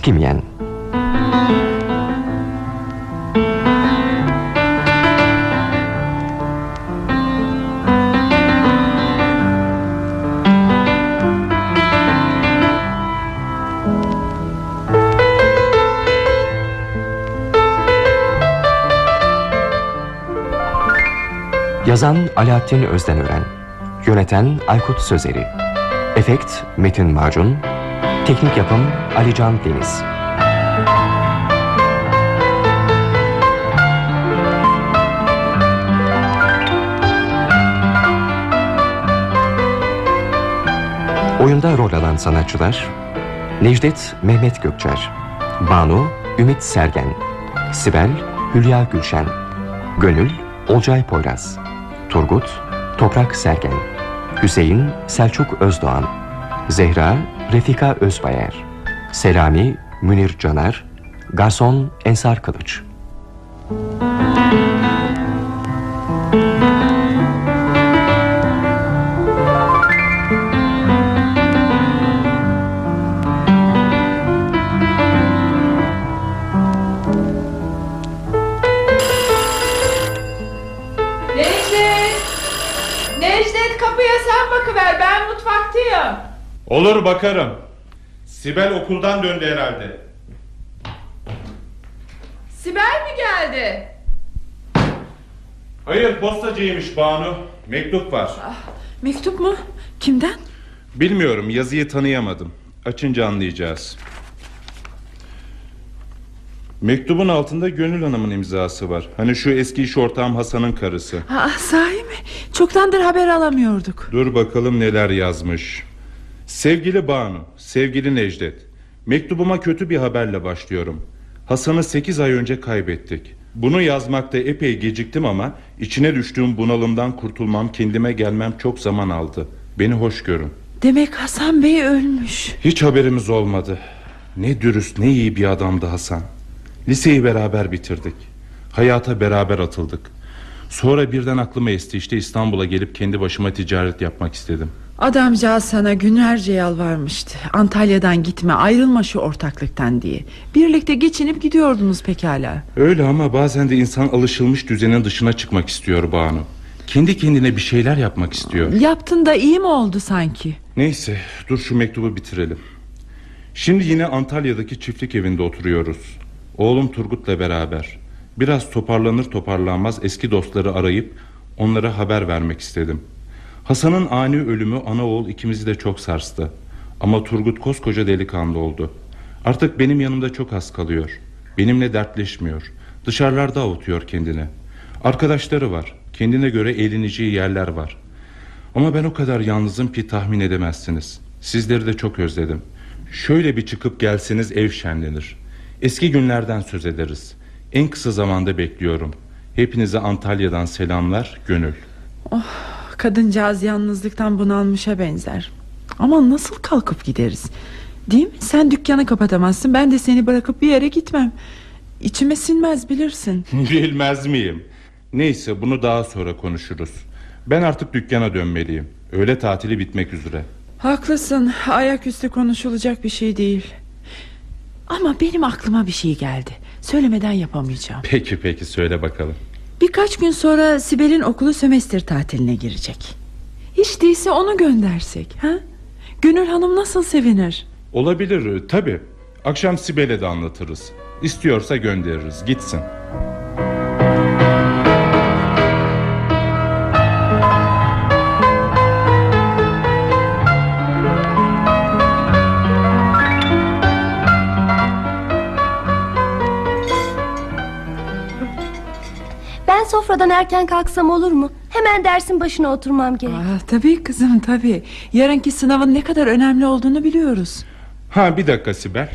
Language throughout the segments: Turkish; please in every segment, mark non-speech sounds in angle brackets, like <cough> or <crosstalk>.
eskimeyen Yazan Alaaddin Özdenören Yöneten Aykut Sözeri Efekt Metin Macun Teknik yapım Alican Deniz Oyunda rol alan sanatçılar Necdet Mehmet Gökçer Banu Ümit Sergen Sibel Hülya Gülşen Gönül Olcay Poyraz Turgut Toprak Sergen Hüseyin Selçuk Özdoğan Zehra Refika Özbayer Selami Münir Caner Garson Ensar Kılıç Olur bakarım. Sibel okuldan döndü herhalde. Sibel mi geldi? Hayır postacıymış Banu. Mektup var. Mektup mu? Kimden? Bilmiyorum yazıyı tanıyamadım. Açınca anlayacağız. Mektubun altında Gönül Hanım'ın imzası var. Hani şu eski iş ortağım Hasan'ın karısı. Aa, sahi mi? Çoktandır haber alamıyorduk. Dur bakalım neler yazmış. Sevgili Banu, sevgili Necdet. Mektubuma kötü bir haberle başlıyorum. Hasan'ı 8 ay önce kaybettik. Bunu yazmakta epey geciktim ama içine düştüğüm bunalımdan kurtulmam, kendime gelmem çok zaman aldı. Beni hoş görün. Demek Hasan Bey ölmüş. Hiç haberimiz olmadı. Ne dürüst, ne iyi bir adamdı Hasan. Liseyi beraber bitirdik. Hayata beraber atıldık. Sonra birden aklıma esti işte İstanbul'a gelip kendi başıma ticaret yapmak istedim. Adamcağız sana günlerce yalvarmıştı. Antalya'dan gitme ayrılma şu ortaklıktan diye. Birlikte geçinip gidiyordunuz pekala. Öyle ama bazen de insan alışılmış düzenin dışına çıkmak istiyor Banu. Kendi kendine bir şeyler yapmak istiyor. Yaptın da iyi mi oldu sanki? Neyse dur şu mektubu bitirelim. Şimdi yine Antalya'daki çiftlik evinde oturuyoruz. Oğlum Turgut'la beraber. Biraz toparlanır toparlanmaz eski dostları arayıp onlara haber vermek istedim. Hasan'ın ani ölümü ana oğul ikimizi de çok sarstı. Ama Turgut koskoca delikanlı oldu. Artık benim yanımda çok az kalıyor. Benimle dertleşmiyor. Dışarılarda avutuyor kendini. Arkadaşları var. Kendine göre eğleneceği yerler var. Ama ben o kadar yalnızım ki tahmin edemezsiniz. Sizleri de çok özledim. Şöyle bir çıkıp gelseniz ev şenlenir. Eski günlerden söz ederiz. En kısa zamanda bekliyorum. Hepinize Antalya'dan selamlar, gönül. Oh, kadıncağız yalnızlıktan bunalmışa benzer. Ama nasıl kalkıp gideriz? Değil mi? Sen dükkanı kapatamazsın. Ben de seni bırakıp bir yere gitmem. İçime sinmez bilirsin. <laughs> Bilmez miyim? Neyse bunu daha sonra konuşuruz. Ben artık dükkana dönmeliyim. Öğle tatili bitmek üzere. Haklısın. Ayaküstü konuşulacak bir şey değil. Ama benim aklıma bir şey geldi. Söylemeden yapamayacağım. Peki peki söyle bakalım. Birkaç gün sonra Sibel'in okulu sömestr tatiline girecek. Hiç değilse onu göndersek. Ha? Gönül Hanım nasıl sevinir? Olabilir tabi. Akşam Sibel'e de anlatırız. İstiyorsa göndeririz gitsin. Sofradan erken kalksam olur mu? Hemen dersin başına oturmam gerek. Aa, tabii kızım tabii. Yarınki sınavın ne kadar önemli olduğunu biliyoruz. Ha bir dakika Sibel.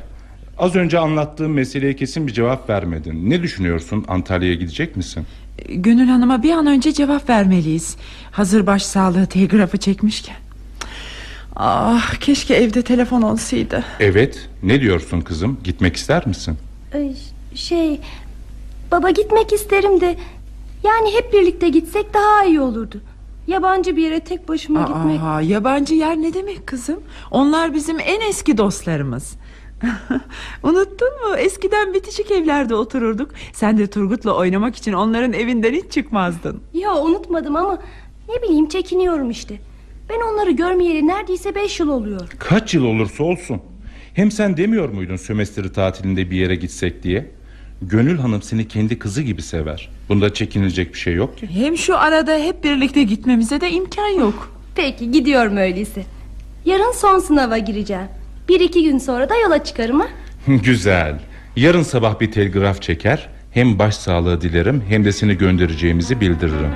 Az önce anlattığım meseleye kesin bir cevap vermedin. Ne düşünüyorsun? Antalya'ya gidecek misin? Gönül Hanım'a bir an önce cevap vermeliyiz. Hazır başsağlığı telgrafı çekmişken. Ah keşke evde telefon olsaydı. Evet. Ne diyorsun kızım? Gitmek ister misin? Ee, Şey baba gitmek isterim de yani hep birlikte gitsek daha iyi olurdu. Yabancı bir yere tek başıma gitmek. Aa, yabancı yer ne demek kızım? Onlar bizim en eski dostlarımız. <laughs> Unuttun mu? Eskiden bitişik evlerde otururduk. Sen de Turgut'la oynamak için onların evinden hiç çıkmazdın. Yo unutmadım ama ne bileyim çekiniyorum işte. Ben onları görmeyeli neredeyse beş yıl oluyor. Kaç yıl olursa olsun. Hem sen demiyor muydun sömestri tatilinde bir yere gitsek diye? Gönül Hanım seni kendi kızı gibi sever. Bunda çekinilecek bir şey yok ki. Hem şu arada hep birlikte gitmemize de imkan yok. Peki gidiyorum öyleyse. Yarın son sınava gireceğim. Bir iki gün sonra da yola çıkarım ha. <laughs> Güzel. Yarın sabah bir telgraf çeker. Hem başsağlığı dilerim hem de seni göndereceğimizi bildiririm.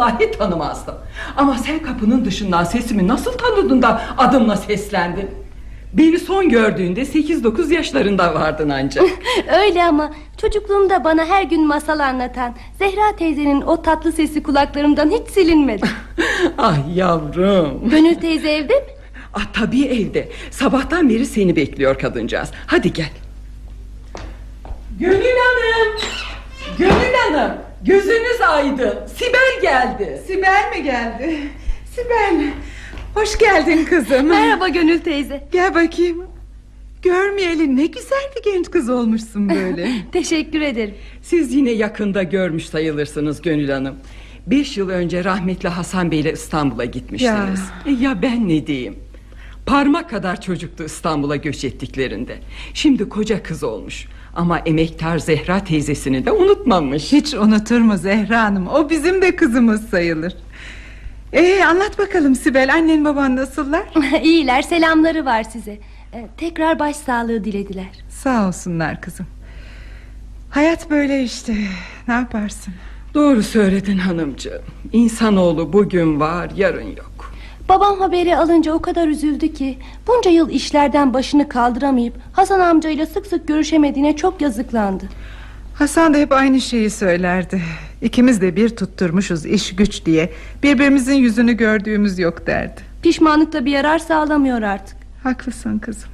Vallahi tanımazdım. Ama sen kapının dışından sesimi nasıl tanıdın da adımla seslendin? Beni son gördüğünde 8-9 yaşlarında vardın ancak. <laughs> Öyle ama çocukluğumda bana her gün masal anlatan Zehra teyzenin o tatlı sesi kulaklarımdan hiç silinmedi. <laughs> ah yavrum. Gönül teyze evde mi? Ah tabii evde. Sabahtan beri seni bekliyor kadıncağız. Hadi gel. Gönül Hanım. Gönül Hanım. Gözünüz aydın. Sibel geldi. Sibel mi geldi? Sibel hoş geldin kızım Merhaba Gönül teyze. Gel bakayım Görmeyeli ne güzel bir genç kız olmuşsun böyle <laughs> Teşekkür ederim. Siz yine yakında görmüş sayılırsınız Gönül Hanım. Beş yıl önce rahmetli Hasan Bey ile İstanbul'a gitmiştiniz. Ya. ya ben ne diyeyim? Parmak kadar çocuktu İstanbul'a göç ettiklerinde. Şimdi koca kız olmuş. Ama emektar Zehra teyzesini de unutmamış. Hiç unutur mu Zehra Hanım O bizim de kızımız sayılır Ee, anlat bakalım Sibel annen baban nasıllar <laughs> İyiler selamları var size. Ee, tekrar başsağlığı dilediler. Sağ olsunlar kızım Hayat böyle işte ne yaparsın Doğru söyledin hanımcığım. İnsanoğlu bugün var yarın yok. Babam haberi alınca o kadar üzüldü ki bunca yıl işlerden başını kaldıramayıp Hasan amcayla sık sık görüşemediğine çok yazıklandı. Hasan da hep aynı şeyi söylerdi. İkimiz de bir tutturmuşuz iş güç diye. Birbirimizin yüzünü gördüğümüz yok derdi. Pişmanlık da bir yarar sağlamıyor artık. Haklısın kızım.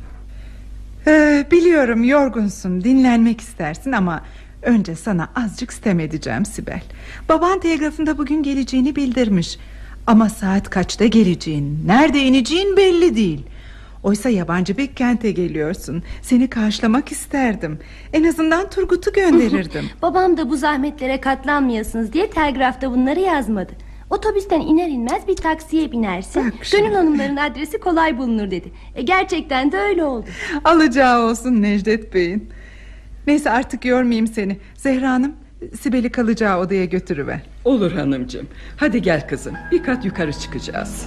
Ee, Biliyorum yorgunsun dinlenmek istersin ama Önce sana azıcık sitem edeceğim Sibel. Baban telgrafında bugün geleceğini bildirmiş Ama saat kaçta geleceğin Nerede ineceğin belli değil Oysa yabancı bir kente geliyorsun Seni karşılamak isterdim En azından Turgut'u gönderirdim <laughs> Babam da bu zahmetlere katlanmayasınız diye telgrafta bunları yazmadı. Otobüsten iner inmez bir taksiye binersin. Gönül hanımların adresi kolay bulunur dedi. E, gerçekten de öyle oldu. Alacağı olsun Necdet Bey'in Neyse artık yormayayım seni Zehra Hanım Sibel'i kalacağı odaya götürüver Olur hanımcığım. Hadi gel kızım. Bir kat yukarı çıkacağız.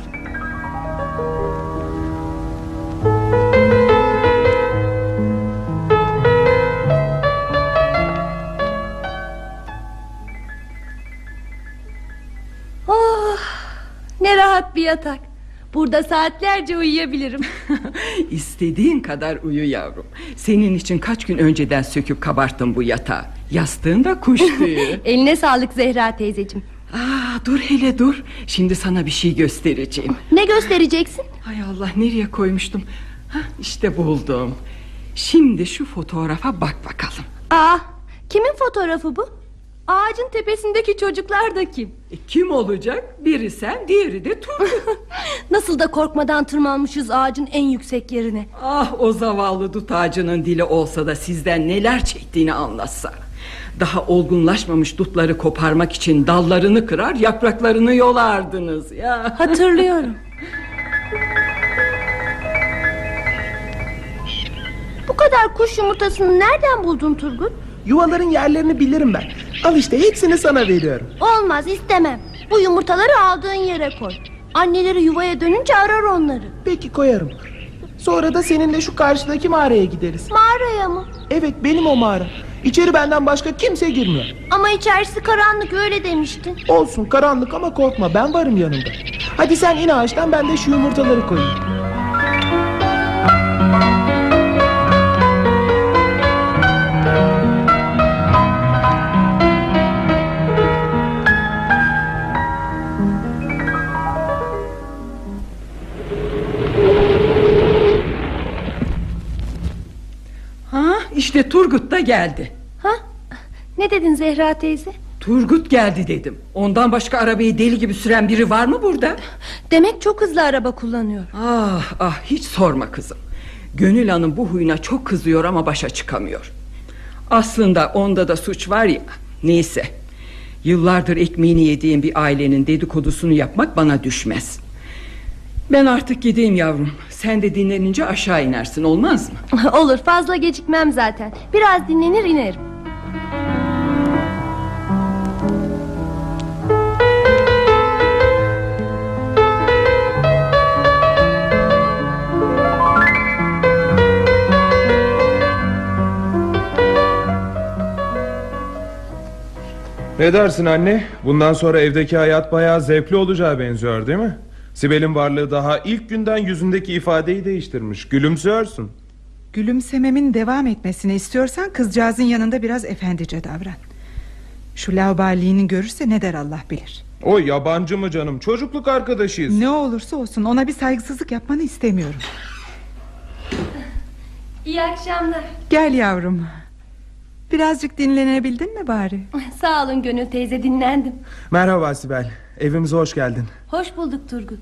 Oh, ne rahat bir yatak. Burada saatlerce uyuyabilirim. <laughs> İstediğin kadar uyu yavrum. Senin için kaç gün önceden söküp kabarttım bu yatağı. Yastığında kuş tüyü. <laughs> Eline sağlık Zehra teyzeciğim. Aa, dur hele dur. Şimdi sana bir şey göstereceğim. Ne göstereceksin? Hay Allah nereye koymuştum? Hah, işte buldum. Şimdi şu fotoğrafa bak bakalım. Aa, kimin fotoğrafı bu? Ağacın tepesindeki çocuklar da kim? E, kim olacak? Biri sen, diğeri de Turgut. <laughs> Nasıl da korkmadan tırmanmışız ağacın en yüksek yerine. ah o zavallı dut ağacının dili olsa da sizden neler çektiğini anlatsa. Daha olgunlaşmamış dutları koparmak için dallarını kırar, yapraklarını yolardınız ya. Hatırlıyorum. Bu kadar kuş yumurtasını nereden buldun Turgut? Yuvaların yerlerini bilirim ben. Al işte hepsini sana veriyorum. Olmaz istemem. Bu yumurtaları aldığın yere koy. Anneleri yuvaya dönünce arar onları. Peki koyarım. Sonra da seninle şu karşıdaki mağaraya gideriz. Mağaraya mı? Evet benim o mağara. İçeri benden başka kimse girmiyor. Ama içerisi karanlık öyle demiştin. Olsun karanlık ama korkma ben varım yanında. Hadi sen in ağaçtan ben de şu yumurtaları koyayım. İşte Turgut da geldi. Ha? Ne dedin Zehra teyze? Turgut geldi dedim. Ondan başka arabayı deli gibi süren biri var mı burada? Demek çok hızlı araba kullanıyor. Ah ah hiç sorma kızım. Gönül Hanım bu huyuna çok kızıyor ama başa çıkamıyor. Aslında onda da suç var ya. Neyse. Yıllardır ekmeğini yediğim bir ailenin dedikodusunu yapmak bana düşmez. Ben artık gideyim yavrum. Sen de dinlenince aşağı inersin olmaz mı? <laughs> Olur fazla gecikmem zaten. Biraz dinlenir inerim. Ne dersin anne? Bundan sonra evdeki hayat bayağı zevkli olacağı benziyor değil mi? Sibel'in varlığı daha ilk günden yüzündeki ifadeyi değiştirmiş. Gülümsüyorsun. Gülümsememin devam etmesini istiyorsan kızcağızın yanında biraz efendice davran. Şu lauballiğini görürse ne der Allah bilir. O yabancı mı canım? Çocukluk arkadaşıyız. Ne olursa olsun ona bir saygısızlık yapmanı istemiyorum. İyi akşamlar. Gel yavrum. Birazcık dinlenebildin mi bari? Sağ olun Gönül teyze dinlendim. Merhaba Sibel. Evimize hoş geldin. Hoş bulduk Turgut.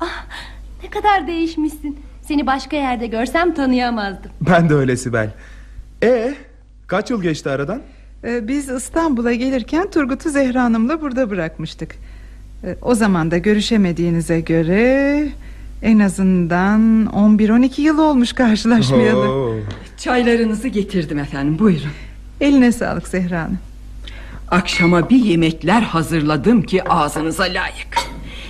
Ah, ne kadar değişmişsin. Seni başka yerde görsem tanıyamazdım. Ben de öyle Sibel. E kaç yıl geçti aradan? Ee, biz İstanbul'a gelirken Turgut'u Zehra Hanım'la burada bırakmıştık. Ee, o zaman da görüşemediğinize göre... En azından 11-12 yıl olmuş karşılaşmayalı. Oo. Çaylarınızı getirdim efendim buyurun. Eline sağlık Zehra Hanım. Akşama bir yemekler hazırladım ki ağzınıza layık.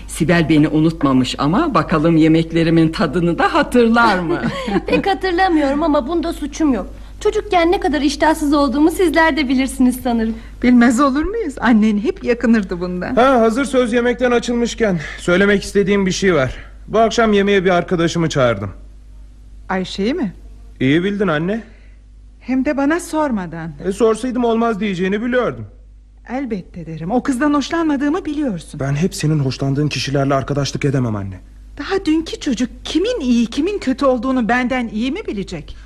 Sibel beni unutmamış ama bakalım yemeklerimin tadını da hatırlar mı? <laughs> Pek hatırlamıyorum ama bunda suçum yok. Çocukken ne kadar iştahsız olduğumu sizler de bilirsiniz sanırım. Bilmez olur muyuz? Annen hep yakınırdı bundan. Ha hazır söz yemekten açılmışken söylemek istediğim bir şey var. Bu akşam yemeğe bir arkadaşımı çağırdım. Ayşe'yi mi? İyi bildin anne. Hem de bana sormadan. E, sorsaydım olmaz diyeceğini biliyordum. Elbette derim. O kızdan hoşlanmadığımı biliyorsun. Ben hep senin hoşlandığın kişilerle arkadaşlık edemem anne. Daha dünkü çocuk kimin iyi kimin kötü olduğunu benden iyi mi bilecek?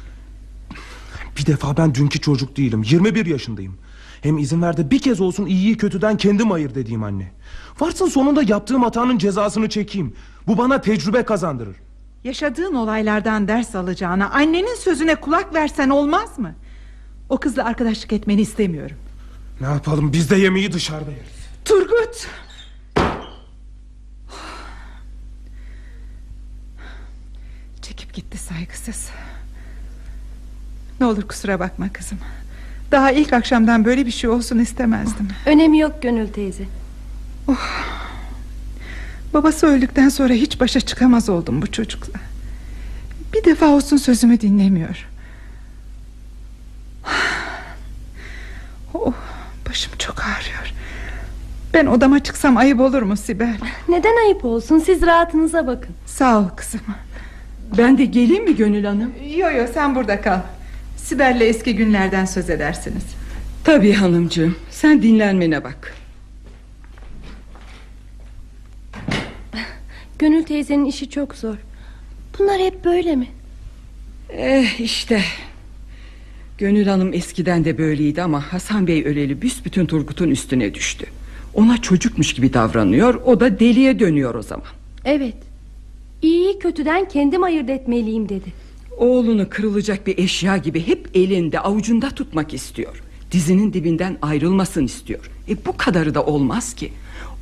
Bir defa ben dünkü çocuk değilim 21 yaşındayım Hem izin ver de bir kez olsun iyiyi kötüden kendim ayır dediğim anne Varsın sonunda yaptığım hatanın cezasını çekeyim Bu bana tecrübe kazandırır Yaşadığın olaylardan ders alacağına annenin sözüne kulak versen olmaz mı? O kızla arkadaşlık etmeni istemiyorum. Ne yapalım biz de yemeği dışarıda yeriz Turgut! Çekip gitti saygısız. Ne olur kusura bakma kızım. Daha ilk akşamdan böyle bir şey olsun istemezdim. Önemi yok Gönül teyze. Babası öldükten sonra hiç başa çıkamaz oldum bu çocukla. Bir defa olsun sözümü dinlemiyor. Oh, başım çok ağrıyor. Ben odama çıksam ayıp olur mu Sibel? Neden ayıp olsun siz rahatınıza bakın. Sağ ol kızım. Ben de geleyim mi Gönül Hanım? Yo yo sen burada kal. Sibel'le eski günlerden söz edersiniz. Tabii hanımcığım sen dinlenmene bak. Gönül teyzenin işi çok zor. Bunlar hep böyle mi? Eh işte. Gönül Hanım eskiden de böyleydi ama Hasan Bey öleli büsbütün Turgut'un üstüne düştü. Ona çocukmuş gibi davranıyor o da deliye dönüyor o zaman. Evet. İyiyi kötüden kendim ayırt etmeliyim dedi. Oğlunu kırılacak bir eşya gibi hep elinde avucunda tutmak istiyor. Dizinin dibinden ayrılmasın istiyor. E bu kadarı da olmaz ki.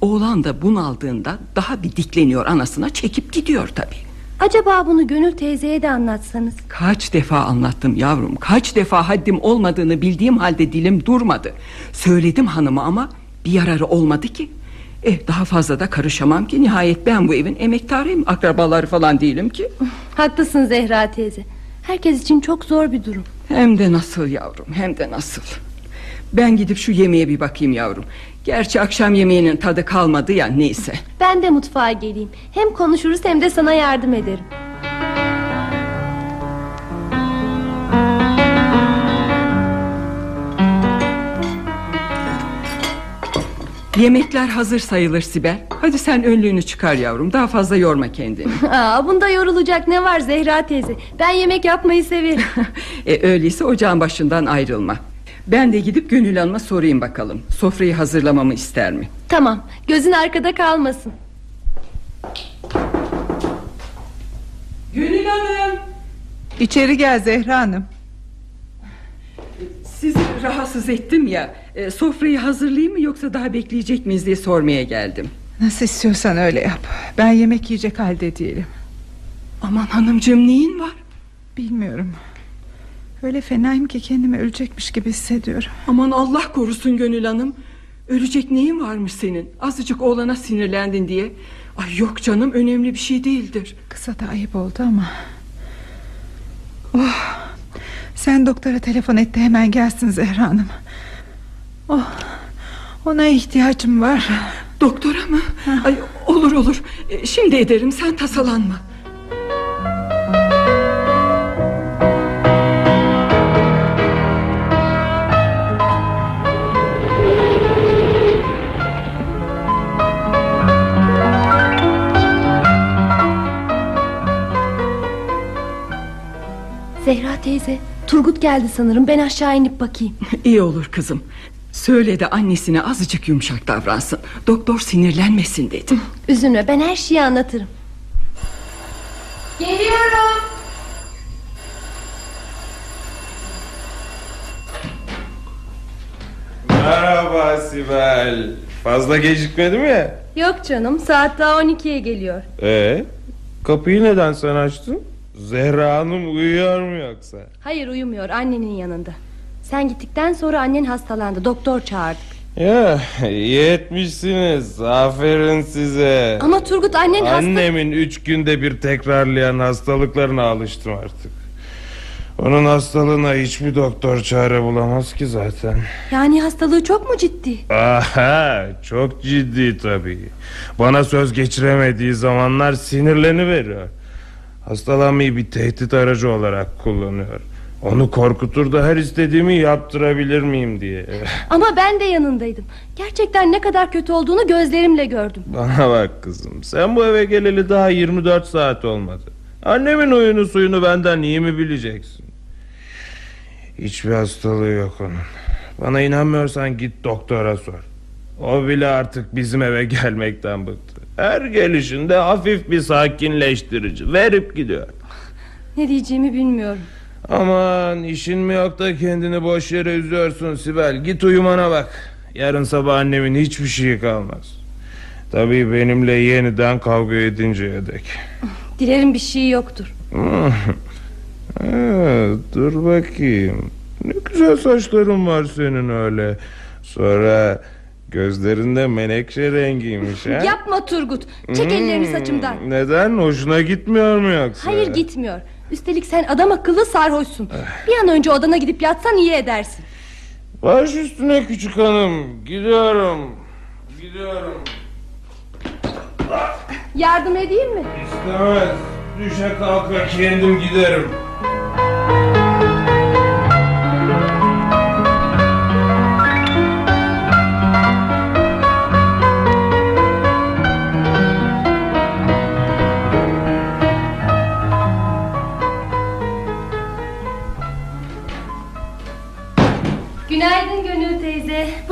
Oğlan da bunaldığında daha bir dikleniyor anasına çekip gidiyor tabii. Acaba bunu Gönül teyzeye de anlatsanız. Kaç defa anlattım yavrum Kaç defa haddim olmadığını bildiğim halde dilim durmadı Söyledim hanıma ama bir yararı olmadı ki Eh daha fazla da karışamam ki Nihayet ben bu evin emektarıyım Akrabaları falan değilim ki Haklısın Zehra teyze. Herkes için çok zor bir durum. Hem de nasıl yavrum hem de nasıl Ben gidip şu yemeğe bir bakayım yavrum Gerçi akşam yemeğinin tadı kalmadı ya neyse Ben de mutfağa geleyim. Hem konuşuruz hem de sana yardım ederim. Yemekler hazır sayılır Sibel Hadi sen önlüğünü çıkar yavrum Daha fazla yorma kendini <laughs> Aa, bunda yorulacak ne var Zehra teyze? Ben yemek yapmayı severim. <laughs> e, Öyleyse ocağın başından ayrılma Ben de gidip Gönül Hanım'a sorayım bakalım Sofrayı hazırlamamı ister mi tamam, gözün arkada kalmasın. Gönül Hanım İçeri gel Zehra Hanım. Sizi rahatsız ettim ya e, Sofrayı hazırlayayım mı yoksa daha bekleyecek miyiz diye sormaya geldim Nasıl istiyorsan öyle yap. Ben yemek yiyecek halde değilim. Aman hanımcığım neyin var Bilmiyorum. Öyle fenayım ki kendimi ölecekmiş gibi hissediyorum. Aman Allah korusun Gönül Hanım Ölecek neyin varmış senin Azıcık oğlana sinirlendin diye Ay yok canım önemli bir şey değildir Kısa da ayıp oldu ama. Oh. Sen doktora telefon et de hemen gelsin Zehra Hanım. Oh. Ona ihtiyacım var. Doktora mı? Ay, olur olur E, Şimdi ederim sen tasalanma Zehra teyze, Turgut geldi sanırım. Ben aşağı inip bakayım. <laughs> İyi olur kızım Söyle de annesine azıcık yumuşak davransın Doktor sinirlenmesin dedi <laughs> Üzülme, ben her şeyi anlatırım. Geliyorum. Merhaba Sibel. Fazla gecikmedim ya. Yok canım, saat daha 12'ye geliyor. Ee, kapıyı neden sen açtın? Zehra Hanım uyuyor mu yoksa? Hayır uyumuyor, annenin yanında. Sen gittikten sonra annen hastalandı. Doktor çağırdık. Ya iyi etmişsiniz. Aferin size. Ama Turgut annen hasta... Annemin üç günde bir tekrarlayan hastalıklarına alıştım artık. Onun hastalığına hiçbir doktor çare bulamaz ki zaten. Yani hastalığı çok mu ciddi? Aha, çok ciddi tabii. Bana söz geçiremediği zamanlar sinirleni veriyor. Hastalanmayı bir tehdit aracı olarak kullanıyor. Onu korkutur da her istediğimi yaptırabilir miyim diye. <laughs> Ama ben de yanındaydım. Gerçekten ne kadar kötü olduğunu gözlerimle gördüm. Bana bak kızım. Sen bu eve geleli daha 24 saat olmadı. Annemin oyunu suyunu benden iyi mi bileceksin? Hiçbir hastalığı yok onun. Bana inanmıyorsan git doktora sor. O bile artık bizim eve gelmekten bıktı. Her gelişinde hafif bir sakinleştirici verip gidiyor. Ne diyeceğimi bilmiyorum. Aman işin mi yok da kendini boş yere üzüyorsun Sibel. Git uyumana bak. Yarın sabah annemin hiçbir şeyi kalmaz. Tabii benimle yeniden kavga edinceye dek. Dilerim bir şey yoktur. <laughs> Ha, dur bakayım. Ne güzel saçların var senin öyle. Sonra gözlerinde menekşe rengiymiş ha? Yapma Turgut. Çek ellerini Hmm, saçımdan. Neden? Hoşuna gitmiyor mu yoksa? Hayır gitmiyor. Üstelik sen adam akıllı sarhoşsun. Bir an önce odana gidip yatsan iyi edersin. Baş üstüne küçük hanım. Gidiyorum. Gidiyorum. Yardım edeyim mi? İstemez. Düşe kalka kendim giderim.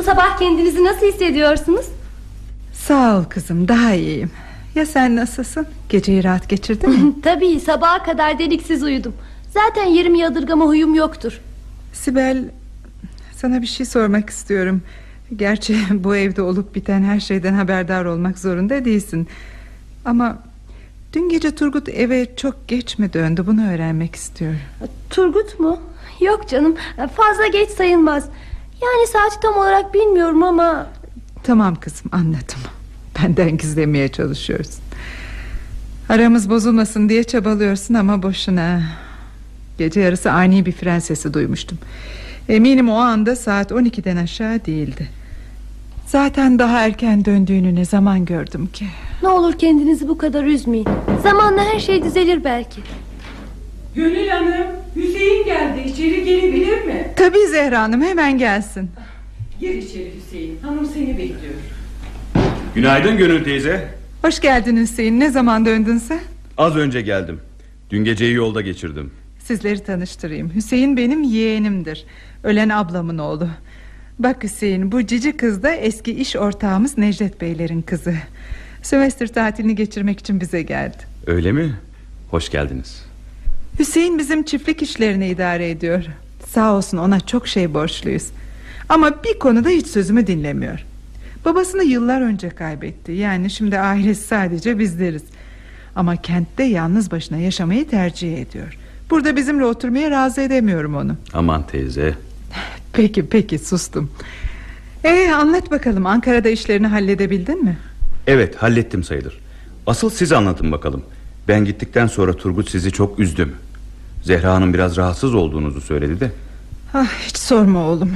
Sabah kendinizi nasıl hissediyorsunuz? Sağ ol kızım daha iyiyim. Ya sen nasılsın? Geceyi rahat geçirdin mi? <laughs> Tabii sabaha kadar deliksiz uyudum. Zaten yerimi yadırgama huyum yoktur. Sibel sana bir şey sormak istiyorum. Gerçi <laughs> bu evde olup biten her şeyden haberdar olmak zorunda değilsin. Ama dün gece Turgut eve çok geç mi döndü bunu öğrenmek istiyorum. Turgut mu? Yok canım fazla geç sayılmaz. Yani saati tam olarak bilmiyorum ama... Tamam kızım anladım. Benden gizlemeye çalışıyorsun. Aramız bozulmasın diye çabalıyorsun ama boşuna. Gece yarısı ani bir fren sesi duymuştum Eminim o anda saat 12'den aşağı değildi Zaten daha erken döndüğünü ne zaman gördüm ki Ne olur kendinizi bu kadar üzmeyin Zamanla her şey düzelir belki Gönül Hanım Hüseyin geldi içeri gelebilir mi? Tabii Zehra Hanım hemen gelsin Gir içeri Hüseyin hanım seni bekliyor Günaydın Gönül teyze. Hoş geldin Hüseyin ne zaman döndün sen Az önce geldim. Dün geceyi yolda geçirdim. Sizleri tanıştırayım Hüseyin benim yeğenimdir Ölen ablamın oğlu Bak Hüseyin bu cici kız da eski iş ortağımız Necdet Beylerin kızı Sömestr tatilini geçirmek için bize geldi Öyle mi? Hoş geldiniz. Hüseyin bizim çiftlik işlerini idare ediyor Sağ olsun ona çok şey borçluyuz Ama bir konuda hiç sözümü dinlemiyor Babasını yıllar önce kaybetti Yani şimdi ailesi sadece bizleriz Ama kentte yalnız başına yaşamayı tercih ediyor Burada bizimle oturmaya razı edemiyorum onu Aman teyze. <laughs> Peki peki sustum Ee anlat bakalım Ankara'da işlerini halledebildin mi? Evet hallettim sayılır. Asıl siz anlatın bakalım. Ben gittikten sonra Turgut sizi çok üzdü mü? Zehra Hanım biraz rahatsız olduğunuzu söyledi de. Ah, hiç sorma oğlum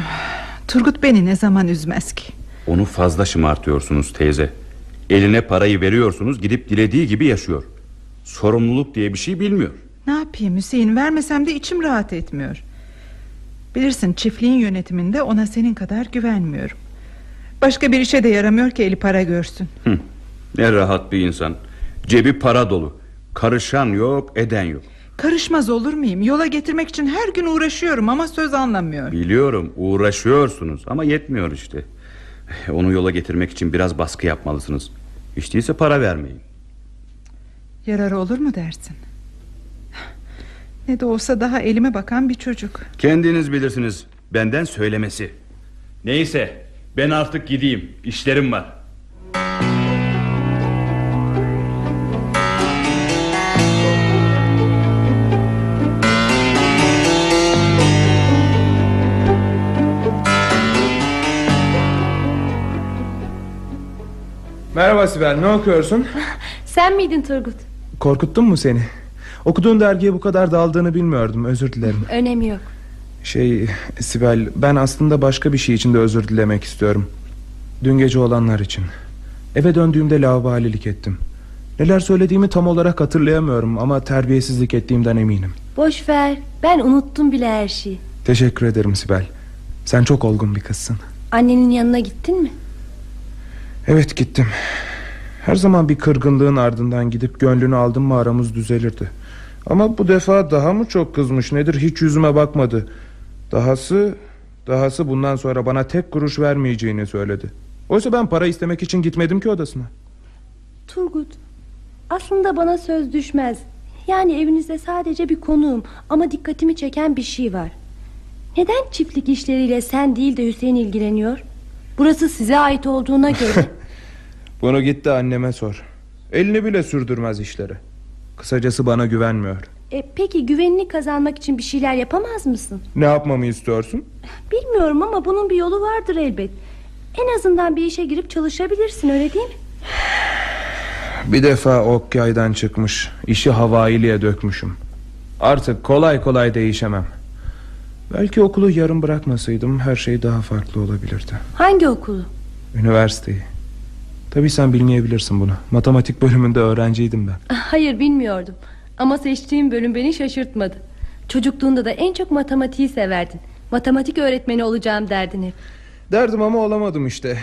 Turgut beni ne zaman üzmez ki Onu fazla şımartıyorsunuz teyze. Eline parayı veriyorsunuz gidip dilediği gibi yaşıyor. Sorumluluk diye bir şey bilmiyor. Ne yapayım Hüseyin vermesem de içim rahat etmiyor Bilirsin çiftliğin yönetiminde ona senin kadar güvenmiyorum Başka bir işe de yaramıyor ki eli para görsün Hı, ne rahat bir insan. Cebi para dolu. Karışan yok eden yok. Karışmaz olur muyum yola getirmek için her gün uğraşıyorum ama söz anlamıyor Biliyorum uğraşıyorsunuz ama yetmiyor işte. Onu yola getirmek için biraz baskı yapmalısınız. Hiç değilse para vermeyin. Yararı olur mu dersin Ne de olsa daha elime bakan bir çocuk Kendiniz bilirsiniz. Benden söylemesi. Neyse ben artık gideyim. İşlerim var. Merhaba Sibel ne okuyorsun? <laughs> Sen miydin Turgut? Korkuttum mu seni? Okuduğun dergiye bu kadar daldığını bilmiyordum özür dilerim. Önemi yok. Şey Sibel ben aslında başka bir şey için de özür dilemek istiyorum. Dün gece olanlar için. Eve döndüğümde laubalilik ettim. Neler söylediğimi tam olarak hatırlayamıyorum Ama terbiyesizlik ettiğimden eminim. Boş ver ben unuttum bile her şeyi. Teşekkür ederim Sibel. Sen çok olgun bir kızsın. Annenin yanına gittin mi? Evet gittim. Her zaman bir kırgınlığın ardından gidip gönlünü aldım mı aramız düzelirdi. Ama bu defa daha mı çok kızmış nedir hiç yüzüme bakmadı. Dahası Dahası bundan sonra bana tek kuruş vermeyeceğini söyledi. Oysa ben para istemek için gitmedim ki odasına. Turgut aslında bana söz düşmez. Yani evinizde sadece bir konuğum Ama dikkatimi çeken bir şey var. Neden çiftlik işleriyle sen değil de Hüseyin ilgileniyor? Burası size ait olduğuna göre. <laughs> Bunu gitti anneme sor. Elini bile sürdürmez işlere Kısacası bana güvenmiyor. E, Peki güvenini kazanmak için bir şeyler yapamaz mısın? Ne yapmamı istiyorsun? Bilmiyorum ama bunun bir yolu vardır elbet. En azından bir işe girip çalışabilirsin öyle değil mi? Bir defa ok yaydan çıkmış. İşi havailiye dökmüşüm. Artık kolay kolay değişemem Belki okulu yarım bırakmasaydım Her şey daha farklı olabilirdi. Hangi okulu? Üniversiteyi. Tabii sen bilmeyebilirsin bunu. Matematik bölümünde öğrenciydim ben. Ah, Hayır bilmiyordum. Ama seçtiğim bölüm beni şaşırtmadı. Çocukluğunda da en çok matematiği severdin. Matematik öğretmeni olacağım derdin hep. Derdim ama olamadım işte.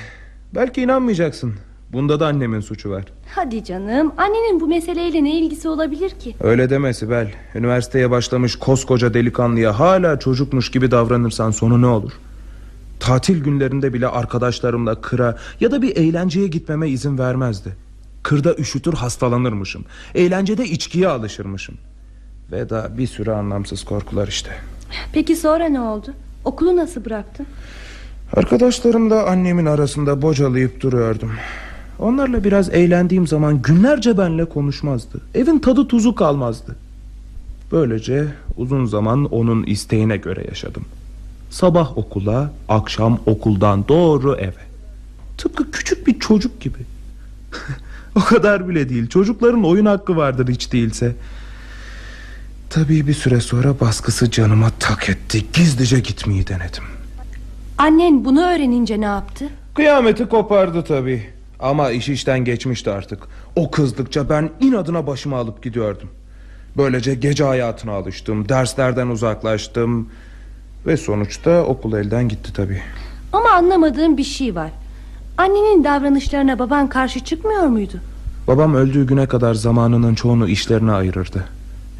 Belki inanmayacaksın Bunda da annemin suçu var. Hadi canım annenin bu meseleyle ne ilgisi olabilir ki? Öyle deme Sibel. Üniversiteye başlamış koskoca delikanlıya Hala çocukmuş gibi davranırsan sonu ne olur? Tatil günlerinde bile arkadaşlarımla kıra Ya da bir eğlenceye gitmeme izin vermezdi. Kırda üşütür hastalanırmışım. Eğlencede içkiye alışırmışım. Ve daha bir sürü anlamsız korkular işte. Peki sonra ne oldu? Okulu nasıl bıraktın? Arkadaşlarımla annemin arasında bocalayıp duruyordum Onlarla biraz eğlendiğim zaman günlerce benle konuşmazdı Evin tadı tuzu kalmazdı Böylece uzun zaman onun isteğine göre yaşadım Sabah okula, akşam okuldan doğru eve Tıpkı küçük bir çocuk gibi <laughs> O kadar bile değil Çocukların oyun hakkı vardır hiç değilse Tabii bir süre sonra baskısı canıma tak etti. Gizlice gitmeyi denedim. Annen bunu öğrenince ne yaptı? Kıyameti kopardı tabii. Ama iş işten geçmişti artık. O kızdıkça ben inadına başımı alıp gidiyordum. Böylece gece hayatına alıştım. Derslerden uzaklaştım. Ve sonuçta okul elden gitti tabii. Ama anlamadığım bir şey var. Annenin davranışlarına baban karşı çıkmıyor muydu? Babam öldüğü güne kadar zamanının çoğunu işlerine ayırırdı.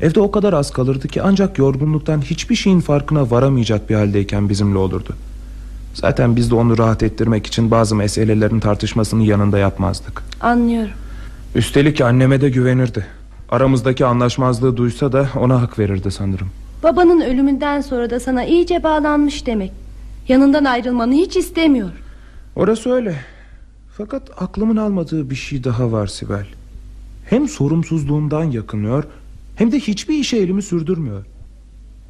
Evde o kadar az kalırdı ki ancak yorgunluktan hiçbir şeyin farkına varamayacak bir haldeyken bizimle olurdu. Zaten biz de onu rahat ettirmek için bazı meselelerin tartışmasını yanında yapmazdık. Anlıyorum. Üstelik anneme de güvenirdi. Aramızdaki anlaşmazlığı duysa da ona hak verirdi sanırım. Babanın ölümünden sonra da sana iyice bağlanmış demek. Yanından ayrılmanı hiç istemiyor. Orası öyle. Fakat aklımın almadığı bir şey daha var Sibel. Hem sorumsuzluğumdan yakınıyor hem de hiçbir işe elimi sürdürmüyor.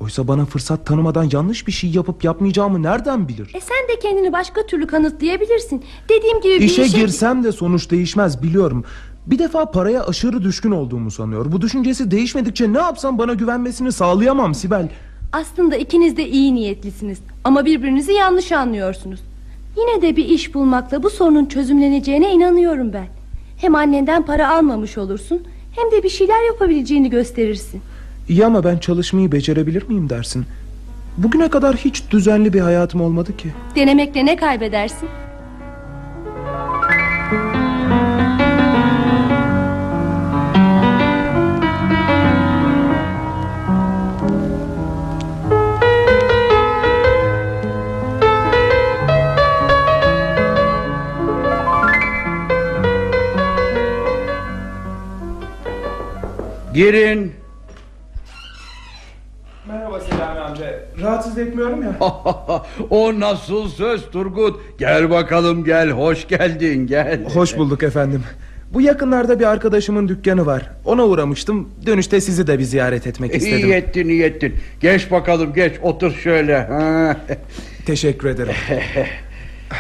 Oysa bana fırsat tanımadan yanlış bir şey yapıp yapmayacağımı nereden bilir? E sen de kendini başka türlü kanıtlayabilirsin. Dediğim gibi bir İşe işe... girsem de sonuç değişmez biliyorum. Bir defa paraya aşırı düşkün olduğumu sanıyor. Bu düşüncesi değişmedikçe ne yapsam bana güvenmesini sağlayamam Sibel. Aslında ikiniz de iyi niyetlisiniz. Ama birbirinizi yanlış anlıyorsunuz. Yine de bir iş bulmakla bu sorunun çözümleneceğine inanıyorum ben. Hem annenden para almamış olursun... ...hem de bir şeyler yapabileceğini gösterirsin. İyi ama ben çalışmayı becerebilir miyim dersin? Bugüne kadar hiç düzenli bir hayatım olmadı ki. Denemekle ne kaybedersin? Girin. Rahatsız etmiyorum ya. <laughs> o nasıl söz Turgut? Gel bakalım gel. Hoş geldin gel. Hoş bulduk efendim. Bu yakınlarda bir arkadaşımın dükkanı var. Ona uğramıştım. Dönüşte sizi de bir ziyaret etmek istedim. İyi ettin iyi ettin. Geç bakalım geç otur şöyle. Ha. <laughs> Teşekkür ederim. <laughs>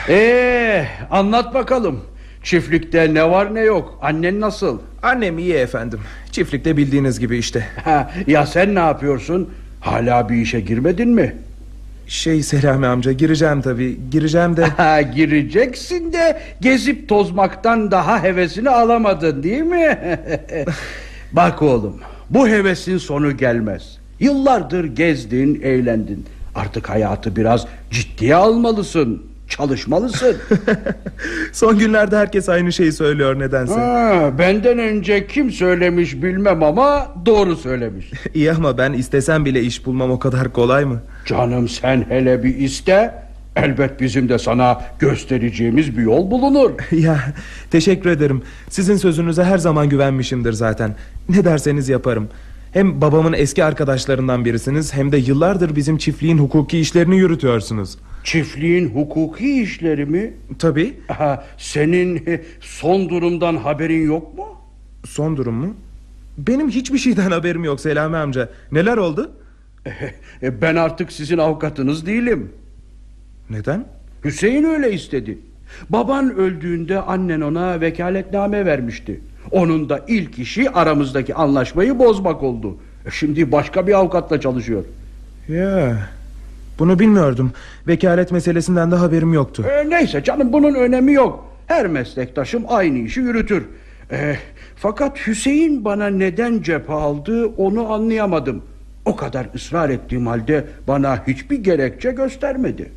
Ee, anlat bakalım. Çiftlikte ne var ne yok. Annen nasıl? Annem iyi efendim. Çiftlikte bildiğiniz gibi işte. Ha, ya sen ne yapıyorsun? Hala bir işe girmedin mi? Şey Selami amca gireceğim tabii. Gireceğim de. <laughs> Ha, gireceksin de gezip tozmaktan daha hevesini alamadın değil mi? <laughs> Bak oğlum bu hevesin sonu gelmez. Yıllardır gezdin, eğlendin. Artık hayatı biraz ciddiye almalısın. Çalışmalısın. <laughs> Son günlerde herkes aynı şeyi söylüyor nedense. Ha, benden önce kim söylemiş bilmem ama doğru söylemiş. <laughs> İyi ama ben istesem bile iş bulmam o kadar kolay mı? Canım sen hele bir iste. Elbet bizim de sana göstereceğimiz bir yol bulunur. <laughs> ya teşekkür ederim. Sizin sözünüze her zaman güvenmişimdir zaten. Ne derseniz yaparım. Hem babamın eski arkadaşlarından birisiniz hem de yıllardır bizim çiftliğin hukuki işlerini yürütüyorsunuz. Çiftliğin hukuki işleri mi? Tabii. Ha, senin son durumdan haberin yok mu? Son durum mu? Benim hiçbir şeyden <laughs> haberim yok Selami amca. Neler oldu? <laughs> E, Ben artık sizin avukatınız değilim. Neden? Hüseyin öyle istedi. Baban öldüğünde annen ona vekaletname vermişti. Onun da ilk işi aramızdaki anlaşmayı bozmak oldu. E, Şimdi başka bir avukatla çalışıyor. Ya bunu bilmiyordum. Vekalet meselesinden de haberim yoktu. E, neyse canım bunun önemi yok. Her meslektaşım aynı işi yürütür. E, fakat Hüseyin bana neden cephe aldı onu anlayamadım. O kadar ısrar ettiğim halde bana hiçbir gerekçe göstermedi.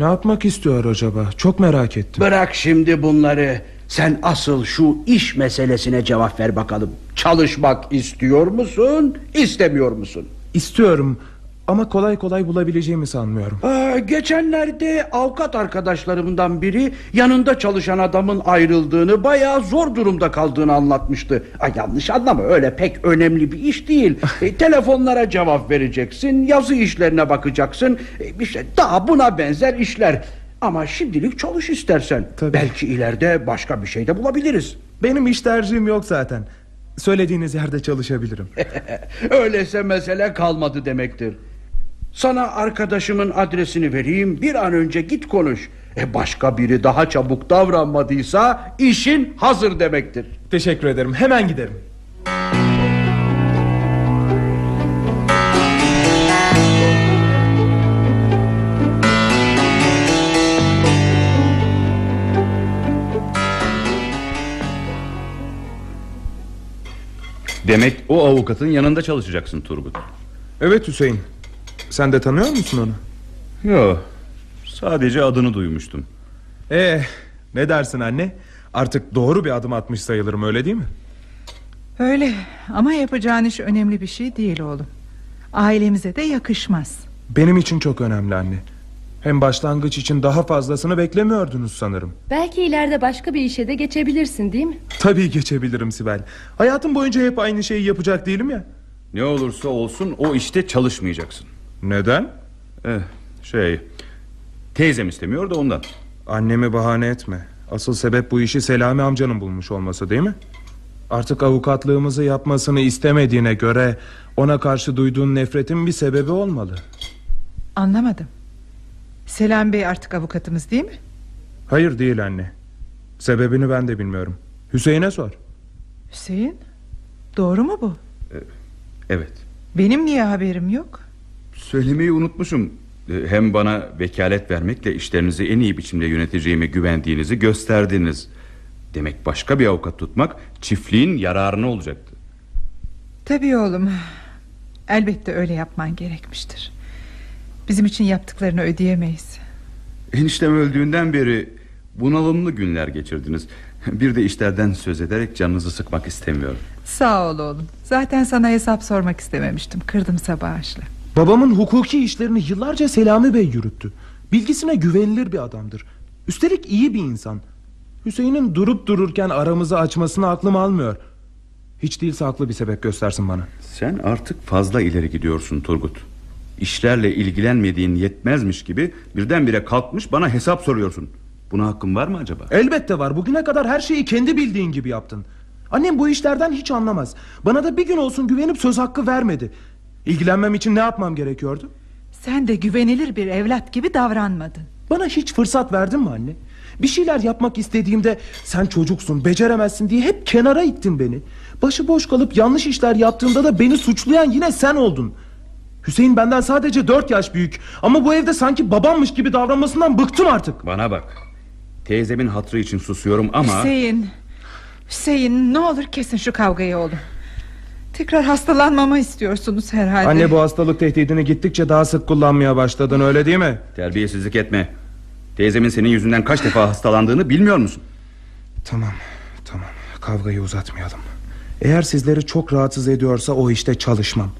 Ne yapmak istiyor acaba? Çok merak ettim. Bırak şimdi bunları. Sen asıl şu iş meselesine cevap ver bakalım. Çalışmak istiyor musun, istemiyor musun? İstiyorum ama kolay kolay bulabileceğimi sanmıyorum. Aa, geçenlerde avukat arkadaşlarımdan biri yanında çalışan adamın ayrıldığını bayağı zor durumda kaldığını anlatmıştı. Ay, yanlış anlama öyle pek önemli bir iş değil. <laughs> E, telefonlara cevap vereceksin, yazı işlerine bakacaksın. E, işte daha buna benzer işler. Ama şimdilik çalış istersen. Tabii. Belki ileride başka bir şey de bulabiliriz. Benim iş tercihim yok zaten. Söylediğiniz yerde çalışabilirim. <laughs> Öyleyse mesele kalmadı demektir. Sana arkadaşımın adresini vereyim bir an önce git konuş. E başka biri daha çabuk davranmadıysa işin hazır demektir. Teşekkür ederim hemen giderim. Demek o avukatın yanında çalışacaksın Turgut. Evet Hüseyin sen de tanıyor musun onu? Yok. Sadece adını duymuştum. Ee, ne dersin anne? Artık doğru bir adım atmış sayılırım öyle değil mi? Öyle ama yapacağın iş önemli bir şey değil oğlum. Ailemize de yakışmaz. Benim için çok önemli anne. Hem başlangıç için daha fazlasını beklemiyordunuz sanırım. Belki ileride başka bir işe de geçebilirsin değil mi? Tabii geçebilirim Sibel. Hayatım boyunca hep aynı şeyi yapacak değilim ya. Ne olursa olsun o işte çalışmayacaksın. Neden? Eh, şey... Teyzem istemiyor da ondan. Annemi bahane etme. Asıl sebep bu işi Selami amcanın bulmuş olması değil mi? Artık avukatlığımızı yapmasını istemediğine göre ona karşı duyduğun nefretin bir sebebi olmalı. Anlamadım. Selam Bey artık avukatımız değil mi? Hayır değil anne. Sebebini ben de bilmiyorum. Hüseyin'e sor. Hüseyin doğru mu bu? Evet. Benim niye haberim yok? Söylemeyi unutmuşum. Eh, Hem bana vekalet vermekle işlerinizi en iyi biçimde yöneteceğime güvendiğinizi gösterdiniz. Demek başka bir avukat tutmak çiftliğin yararına olacaktı. Tabii oğlum. Elbette öyle yapman gerekmiştir. Bizim için yaptıklarını ödeyemeyiz. Eniştem öldüğünden beri bunalımlı günler geçirdiniz. Bir de işlerden söz ederek canınızı sıkmak istemiyorum. Sağ ol oğlum. Zaten sana hesap sormak istememiştim. Kırdımsa bağışla. Babamın hukuki işlerini yıllarca Selami Bey yürüttü. Bilgisine güvenilir bir adamdır. Üstelik iyi bir insan. Hüseyin'in durup dururken aramızı açmasını aklım almıyor. Hiç değilse haklı bir sebep göstersin bana. Sen artık fazla ileri gidiyorsun Turgut. İşlerle ilgilenmediğin yetmezmiş gibi birdenbire kalkmış bana hesap soruyorsun. Buna hakkın var mı acaba? Elbette var. Bugüne kadar her şeyi kendi bildiğin gibi yaptın. Annem bu işlerden hiç anlamaz. Bana da bir gün olsun güvenip söz hakkı vermedi. İlgilenmem için ne yapmam gerekiyordu? Sen de güvenilir bir evlat gibi davranmadın. Bana hiç fırsat verdin mi anne? Bir şeyler yapmak istediğimde sen çocuksun, beceremezsin diye hep kenara ittin beni. Başıboş kalıp yanlış işler yaptığımda da beni suçlayan yine sen oldun. Hüseyin benden sadece dört yaş büyük ama bu evde sanki babammış gibi davranmasından bıktım artık. Bana bak. Teyzemin hatrı için susuyorum ama... Hüseyin. Hüseyin ne olur kesin şu kavgayı oğlum. Tekrar hastalanmamı istiyorsunuz herhalde. Anne bu hastalık tehdidini gittikçe daha sık kullanmaya başladın öyle değil mi? Terbiyesizlik etme. Teyzemin senin yüzünden kaç defa hastalandığını bilmiyor musun? Tamam tamam kavgayı uzatmayalım. Eğer sizleri çok rahatsız ediyorsa o işte çalışmam.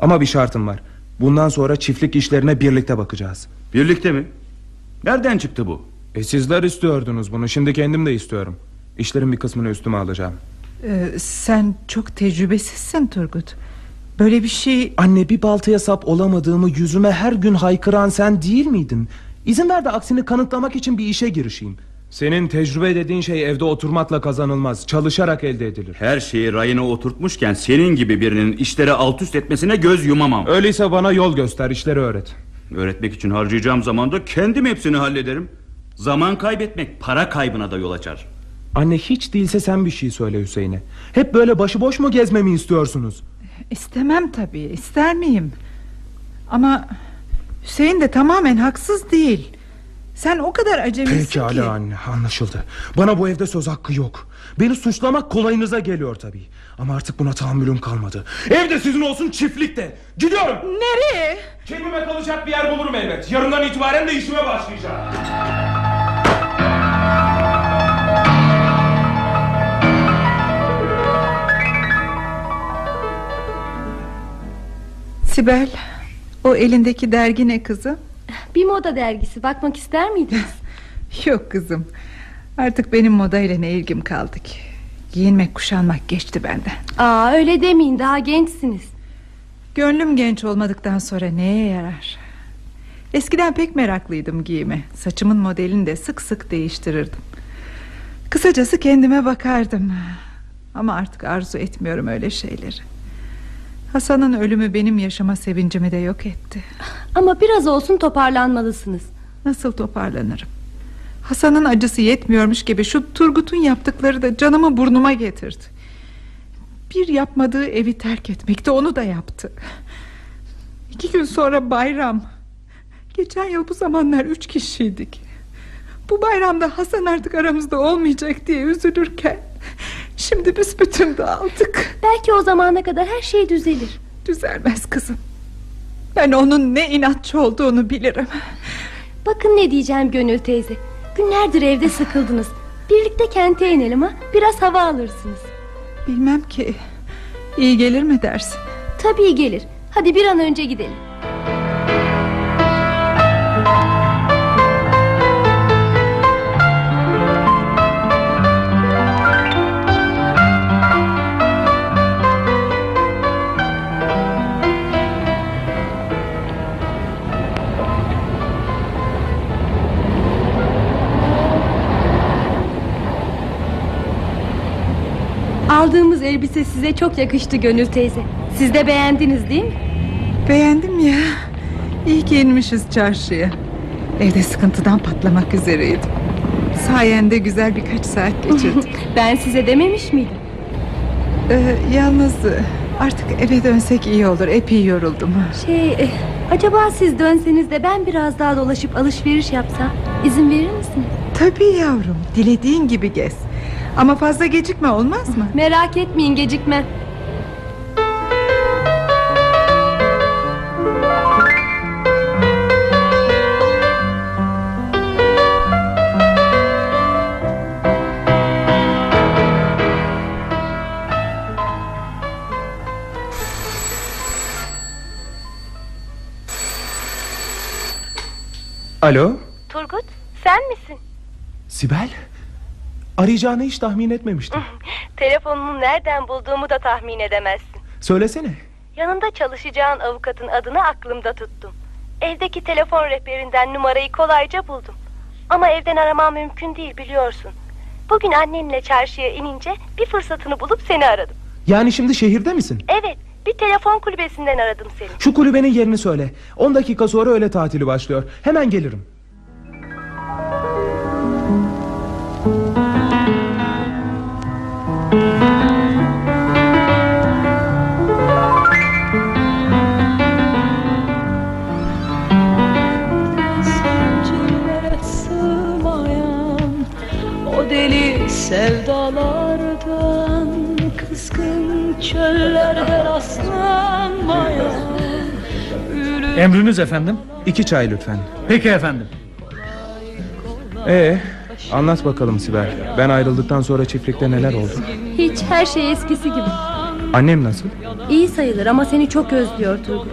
Ama bir şartım var. Bundan sonra çiftlik işlerine birlikte bakacağız. Birlikte mi? Nereden çıktı bu? E sizler istiyordunuz bunu şimdi kendim de istiyorum. İşlerin bir kısmını üstüme alacağım. Ee, sen çok tecrübesizsin Turgut. Böyle bir şey... Anne bir baltaya sap olamadığımı yüzüme her gün haykıran sen değil miydin? İzin ver de aksini kanıtlamak için bir işe girişeyim. Senin tecrübe dediğin şey evde oturmakla kazanılmaz. Çalışarak elde edilir. Her şeyi rayına oturtmuşken senin gibi birinin işleri alt üst etmesine göz yumamam. Öyleyse bana yol göster, işleri öğret. Öğretmek için harcayacağım zamanda kendim hepsini hallederim. Zaman kaybetmek para kaybına da yol açar. Anne hiç değilse sen bir şey söyle Hüseyin'e. Hep böyle başıboş mu gezmemi istiyorsunuz? İstemem tabii ister miyim Ama Hüseyin de tamamen haksız değil Sen o kadar acemisin Pekala ki anne anlaşıldı. Bana bu evde söz hakkı yok. Beni suçlamak kolayınıza geliyor tabii. Ama artık buna tahammülüm kalmadı. Evde sizin olsun çiftlikte. Gidiyorum. Nereye? Kendime kalacak bir yer bulurum elbet. Yarından itibaren de işime başlayacağım. Sibel O elindeki dergi ne kızım Bir moda dergisi bakmak ister miydiniz? <laughs> Yok kızım Artık benim moda ile ne ilgim kaldı ki? Giyinmek kuşanmak geçti benden. Aa öyle demeyin daha gençsiniz. Gönlüm genç olmadıktan sonra neye yarar? Eskiden pek meraklıydım giyime Saçımın modelini de sık sık değiştirirdim. Kısacası kendime bakardım. Ama artık arzu etmiyorum öyle şeyleri Hasan'ın ölümü benim yaşama sevincimi de yok etti. Ama biraz olsun toparlanmalısınız. Nasıl toparlanırım? Hasan'ın acısı yetmiyormuş gibi Şu Turgut'un yaptıkları da canımı burnuma getirdi. Bir yapmadığı evi terk etmekti Onu da yaptı. İki gün sonra bayram. Geçen yıl bu zamanlar üç kişiydik. Bu bayramda Hasan artık aramızda olmayacak diye üzülürken Şimdi büsbütün dağıldık. Belki o zamana kadar her şey düzelir. Düzelmez kızım. Ben onun ne inatçı olduğunu bilirim. Bakın ne diyeceğim Gönül teyze. Günlerdir evde sıkıldınız. Birlikte kente inelim ha. Biraz hava alırsınız. Bilmem ki. İyi gelir mi dersin? Tabii gelir. Hadi bir an önce gidelim. Elbise size çok yakıştı Gönül teyze. Siz de beğendiniz değil mi? Beğendim ya. İyi ki inmişiz çarşıya. Evde sıkıntıdan patlamak üzereydim. Sayende güzel birkaç saat geçirdim. <laughs> ben size dememiş miydim? Ee, yalnız e, artık eve dönsek iyi olur. Epey yoruldum. Şey, e, acaba siz dönseniz de ben biraz daha dolaşıp alışveriş yapsam izin verir misiniz? Tabii yavrum. Dilediğin gibi gez. Ama fazla gecikme olmaz mı? Merak etmeyin gecikmem. Alo Turgut sen misin? Sibel Arayacağını hiç tahmin etmemiştim <laughs> Telefonunu nereden bulduğumu da tahmin edemezsin. Söylesene Yanında çalışacağın avukatın adını aklımda tuttum. Evdeki telefon rehberinden numarayı kolayca buldum. Ama evden aramam mümkün değil biliyorsun. Bugün annenle çarşıya inince bir fırsatını bulup seni aradım. Yani şimdi şehirde misin? Evet, bir telefon kulübesinden aradım seni. Şu kulübenin yerini söyle 10 dakika sonra öğle tatili başlıyor Hemen gelirim sevdalardan Kızgın çöllerde rastlanmayan Emriniz efendim. İki çay lütfen Peki efendim. Ee, anlat bakalım Sibel Ben ayrıldıktan sonra çiftlikte neler oldu Hiç her şey eskisi gibi. Annem nasıl İyi sayılır ama seni çok özlüyor Turgut.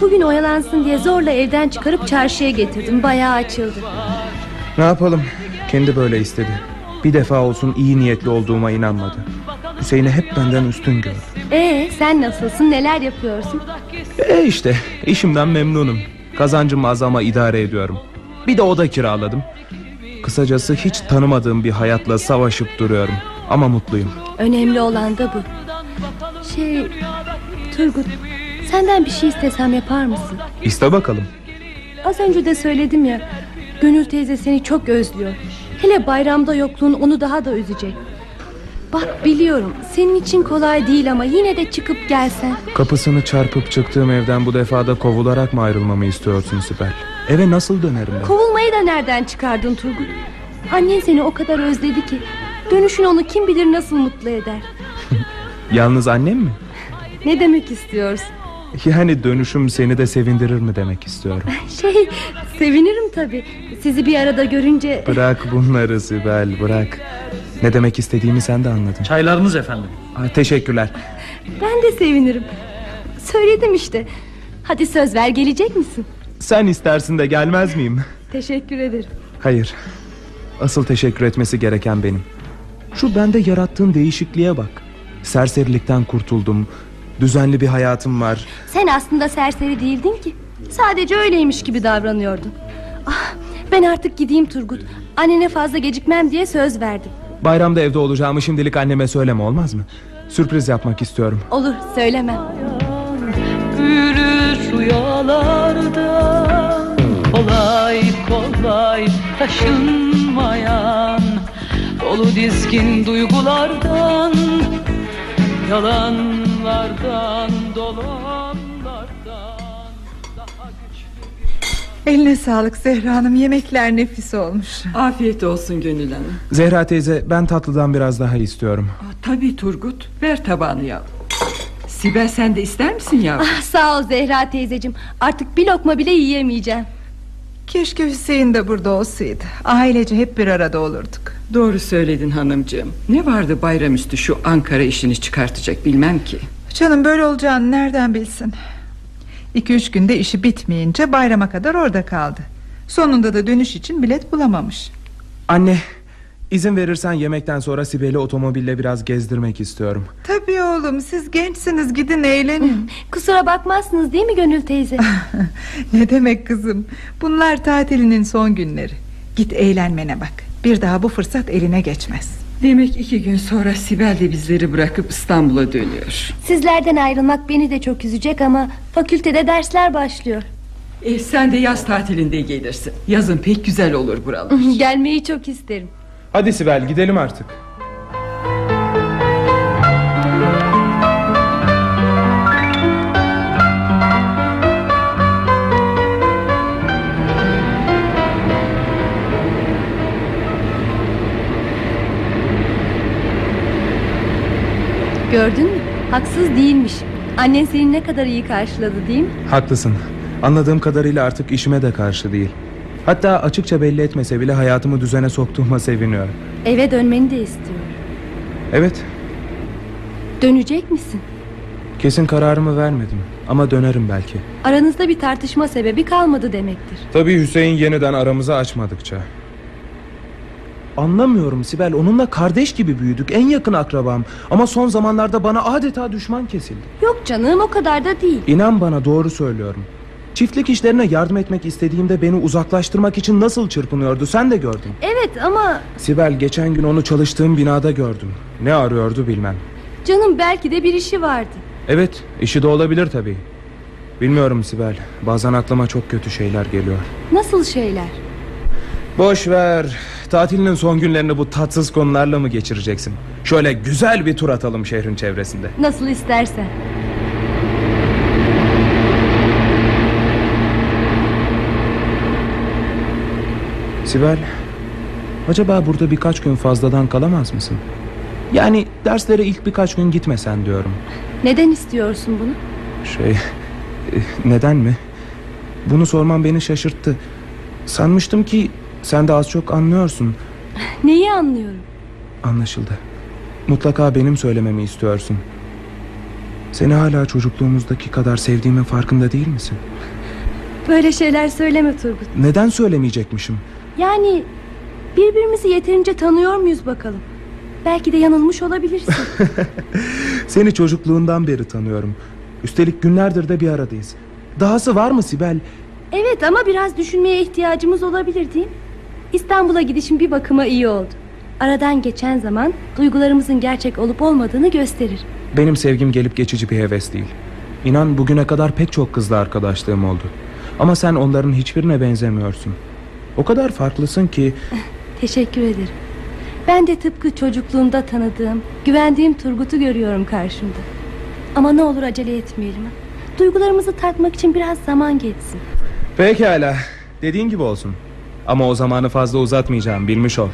Bugün oyalansın diye zorla evden çıkarıp çarşıya getirdim. Bayağı açıldı. Ne yapalım kendi böyle istedi Bir defa olsun iyi niyetli olduğuma inanmadı Hüseyin'i hep benden üstün gördü Ee, sen nasılsın? Neler yapıyorsun? E işte işimden memnunum Kazancım az ama idare ediyorum Bir de oda kiraladım Kısacası hiç tanımadığım bir hayatla savaşıp duruyorum Ama mutluyum Önemli olan da bu. Şey, Turgut, senden bir şey istesem yapar mısın? İste bakalım Az önce de söyledim ya. Gönül teyze seni çok özlüyor. Hele bayramda yokluğun onu daha da üzecek. Bak biliyorum senin için kolay değil ama yine de çıkıp gelsen. Kapısını çarpıp çıktığım evden bu defada kovularak mı ayrılmamı istiyorsun Sibel? Eve nasıl dönerim ben? Kovulmayı da nereden çıkardın Turgut? Annen seni o kadar özledi ki. Dönüşün onu kim bilir nasıl mutlu eder. <laughs> Yalnız annem mi? Ne demek istiyorsun? Yani dönüşüm seni de sevindirir mi demek istiyorum <laughs> Şey sevinirim tabi. Sizi bir arada görünce... Bırak bunları Sibel bırak Ne demek istediğimi sen de anladın Çaylarınız efendim. Ha, Teşekkürler Ben de sevinirim. Söyledim işte. Hadi söz ver gelecek misin? Sen istersin de gelmez miyim? Teşekkür ederim. Hayır Asıl teşekkür etmesi gereken benim Şu bende yarattığın değişikliğe bak Serserilikten kurtuldum Düzenli bir hayatım var Sen aslında serseri değildin ki. Sadece öyleymiş gibi davranıyordun. Ah, ben artık gideyim Turgut. Annene fazla gecikmem diye söz verdim. Bayramda evde olacağımı şimdilik anneme söyleme olmaz mı? Sürpriz yapmak istiyorum Olur söylemem. Büyülür rüyalarda. Kolay kolay taşınmayan Dolu dizgin duygulardan Yalanlardan dolanlardan Daha güçlü Eline sağlık Zehra Hanım yemekler nefis olmuş. Afiyet olsun Gönül Hanım. Zehra teyze ben tatlıdan biraz daha istiyorum. Aa, Tabii Turgut ver tabağını yavrum Sibel sen de ister misin yavrum? Ah, sağ ol Zehra teyzeciğim. Artık bir lokma bile yiyemeyeceğim. Keşke Hüseyin de burada olsaydı. Ailece hep bir arada olurduk. Doğru söyledin hanımcığım. Ne vardı bayramüstü şu Ankara işini çıkartacak bilmem ki. Canım böyle olacağını nereden bilsin? İki üç günde işi bitmeyince bayrama kadar orada kaldı. Sonunda da dönüş için bilet bulamamış. Anne izin verirsen yemekten sonra Sibel'i otomobille biraz gezdirmek istiyorum. Tabii oğlum siz gençsiniz gidin eğlenin Kusura bakmazsınız değil mi Gönül teyze? <laughs> Ne demek kızım Bunlar tatilinin son günleri Git eğlenmene bak Bir daha bu fırsat eline geçmez Demek iki gün sonra Sibel de bizleri bırakıp İstanbul'a dönüyor Sizlerden ayrılmak beni de çok üzecek ama fakültede dersler başlıyor. e, Sen de yaz tatilinde gelirsin Yazın pek güzel olur buralar Gelmeyi çok isterim. Hadi Sibel gidelim artık. Gördün mü? Haksız değilmiş. Annen seni ne kadar iyi karşıladı değil mi? Haklısın. Anladığım kadarıyla artık işime de karşı değil. Hatta açıkça belli etmese bile hayatımı düzene soktuğuma seviniyor. Eve dönmeni de istiyor. Evet, Dönecek misin? kesin kararımı vermedim ama dönerim belki. Aranızda bir tartışma sebebi kalmadı demektir. Tabii Hüseyin yeniden aramızı açmadıkça. Anlamıyorum Sibel onunla kardeş gibi büyüdük en yakın akrabam ama son zamanlarda bana adeta düşman kesildi. Yok canım o kadar da değil. İnan bana doğru söylüyorum. Çiftlik işlerine yardım etmek istediğimde beni uzaklaştırmak için nasıl çırpınıyordu sen de gördün. Evet ama Sibel geçen gün onu çalıştığım binada gördüm. Ne arıyordu bilmem. canım belki de bir işi vardı. Evet işi de olabilir tabii. Bilmiyorum Sibel bazen aklıma çok kötü şeyler geliyor. Nasıl şeyler? Boş ver. Tatilinin son günlerini bu tatsız konularla mı geçireceksin? Şöyle güzel bir tur atalım şehrin çevresinde. Nasıl istersen. Sibel, acaba burada birkaç gün fazladan kalamaz mısın? Yani derslere ilk birkaç gün gitmesen diyorum. Neden istiyorsun bunu? Şey, e, neden mi? Bunu sorman beni şaşırttı. Sanmıştım ki sen de az çok anlıyorsun. <laughs> Neyi anlıyorum? Anlaşıldı. Mutlaka benim söylememi istiyorsun. Seni hala çocukluğumuzdaki kadar sevdiğimin farkında değil misin? Böyle şeyler söyleme Turgut. Neden söylemeyecekmişim? Yani birbirimizi yeterince tanıyor muyuz bakalım? Belki de yanılmış olabilirsin. <laughs> Seni çocukluğundan beri tanıyorum. Üstelik günlerdir de bir aradayız. Dahası var mı Sibel? evet ama biraz düşünmeye ihtiyacımız olabilir değil mi? İstanbul'a gidişim bir bakıma iyi oldu. Aradan geçen zaman duygularımızın gerçek olup olmadığını gösterir. Benim sevgim gelip geçici bir heves değil. İnan bugüne kadar pek çok kızla arkadaşlığım oldu. Ama sen onların hiçbirine benzemiyorsun. O kadar farklısın ki <laughs> Teşekkür ederim. Ben de tıpkı çocukluğumda tanıdığım, güvendiğim Turgut'u görüyorum karşımda. Ama ne olur acele etmeyelim. Duygularımızı tatmak için biraz zaman geçsin. Pekala. Dediğin gibi olsun. Ama o zamanı fazla uzatmayacağım bilmiş ol.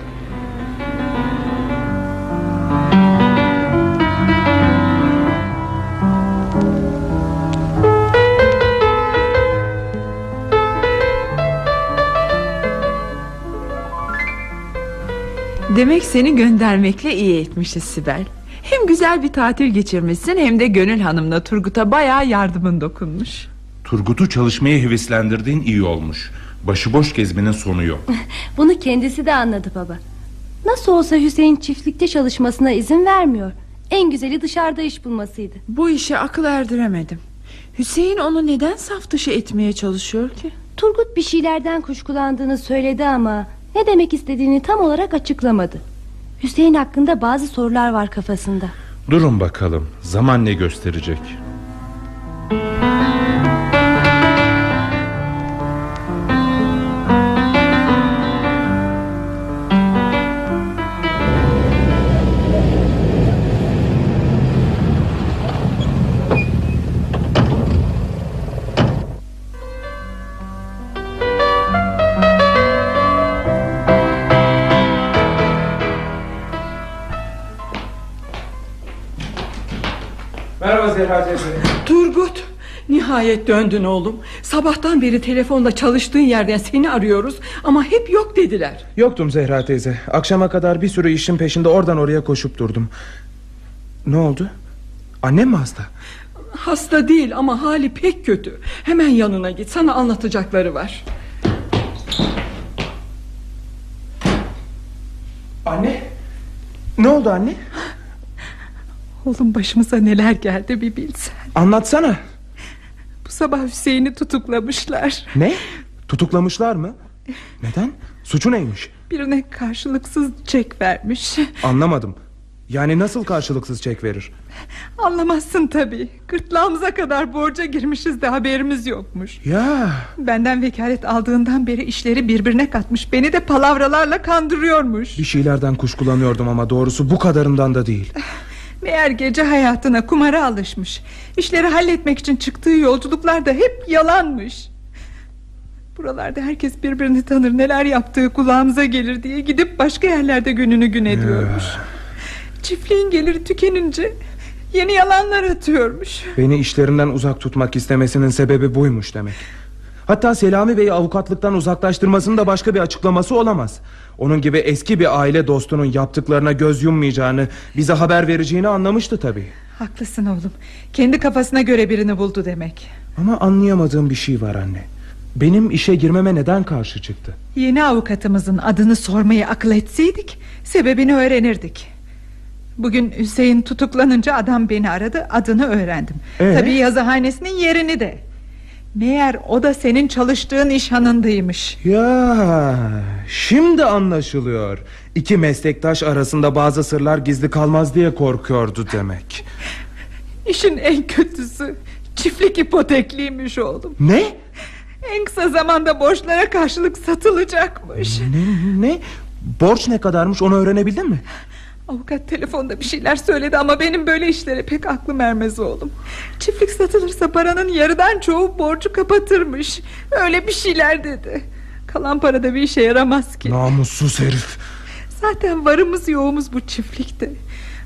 Demek seni göndermekle iyi etmişiz Sibel. Hem güzel bir tatil geçirmişsin hem de Gönül Hanım'la Turgut'a bayağı yardımın dokunmuş. Turgut'u çalışmaya heveslendirdiğin iyi olmuş. Başıboş gezmenin sonu yok. <laughs> Bunu kendisi de anladı baba. Nasıl olsa Hüseyin çiftlikte çalışmasına izin vermiyor. En güzeli dışarıda iş bulmasıydı. Bu işe akıl erdiremedim. Hüseyin onu neden saf dışı etmeye çalışıyor ki? Turgut bir şeylerden kuşkulandığını söyledi ama ne demek istediğini tam olarak açıklamadı. Hüseyin hakkında bazı sorular var kafasında. Durun bakalım. Zaman ne gösterecek? Nihayet döndün oğlum. Sabahtan beri telefonda çalıştığın yerden seni arıyoruz ama hep yok dediler. Yoktum Zehra teyze. Akşama kadar bir sürü işin peşinde oradan oraya koşup durdum. Ne oldu? Annem mi hasta? Hasta değil ama hali pek kötü. Hemen yanına git sana anlatacakları var. Anne? Ne oldu anne? Oğlum başımıza neler geldi bir bilsen. Anlatsana. Sabah Hüseyin'i tutuklamışlar. Ne? Tutuklamışlar mı? Neden? Suçu neymiş? Birine karşılıksız çek vermiş. Anlamadım. Yani nasıl karşılıksız çek verir? Anlamazsın tabii. Gırtlağımıza kadar borca girmişiz de haberimiz yokmuş. Ya Benden vekalet aldığından beri işleri birbirine katmış. Beni de palavralarla kandırıyormuş. bir şeylerden kuşkulanıyordum ama doğrusu bu kadarından da değil. Meğer gece hayatına kumara alışmış. İşleri halletmek için çıktığı yolculuklar da hep yalanmış. Buralarda herkes birbirini tanır neler yaptığı kulağımıza gelir diye gidip başka yerlerde gününü gün ediyormuş. Çiftliğin geliri tükenince yeni yalanlar atıyormuş. Beni işlerinden uzak tutmak istemesinin sebebi buymuş demek. Hatta Selami Bey'i avukatlıktan uzaklaştırmasının da başka bir açıklaması olamaz. Onun gibi eski bir aile dostunun yaptıklarına göz yummayacağını, bize haber vereceğini anlamıştı tabii. Haklısın oğlum. Kendi kafasına göre birini buldu demek. Ama anlayamadığım bir şey var anne. Benim işe girmeme neden karşı çıktı? Yeni avukatımızın adını sormayı akıl etseydik sebebini öğrenirdik. Bugün Hüseyin tutuklanınca adam beni aradı adını öğrendim. Ee? Tabii yazıhanesinin yerini de. Meğer o da senin çalıştığın iş hanındaymış. Ya şimdi anlaşılıyor. İki meslektaş arasında bazı sırlar gizli kalmaz diye korkuyordu demek. İşin en kötüsü çiftlik ipotekliymiş oğlum. Ne? En kısa zamanda borçlara karşılık satılacakmış. Ne? Ne? Borç ne kadarmış onu öğrenebildin mi? Avukat telefonda bir şeyler söyledi ama benim böyle işlere pek aklım ermez oğlum. Çiftlik satılırsa paranın yarıdan çoğu borcu kapatırmış. Öyle bir şeyler dedi. Kalan para da bir işe yaramaz ki. Namussuz herif. Zaten varımız yoğumuz bu çiftlikte.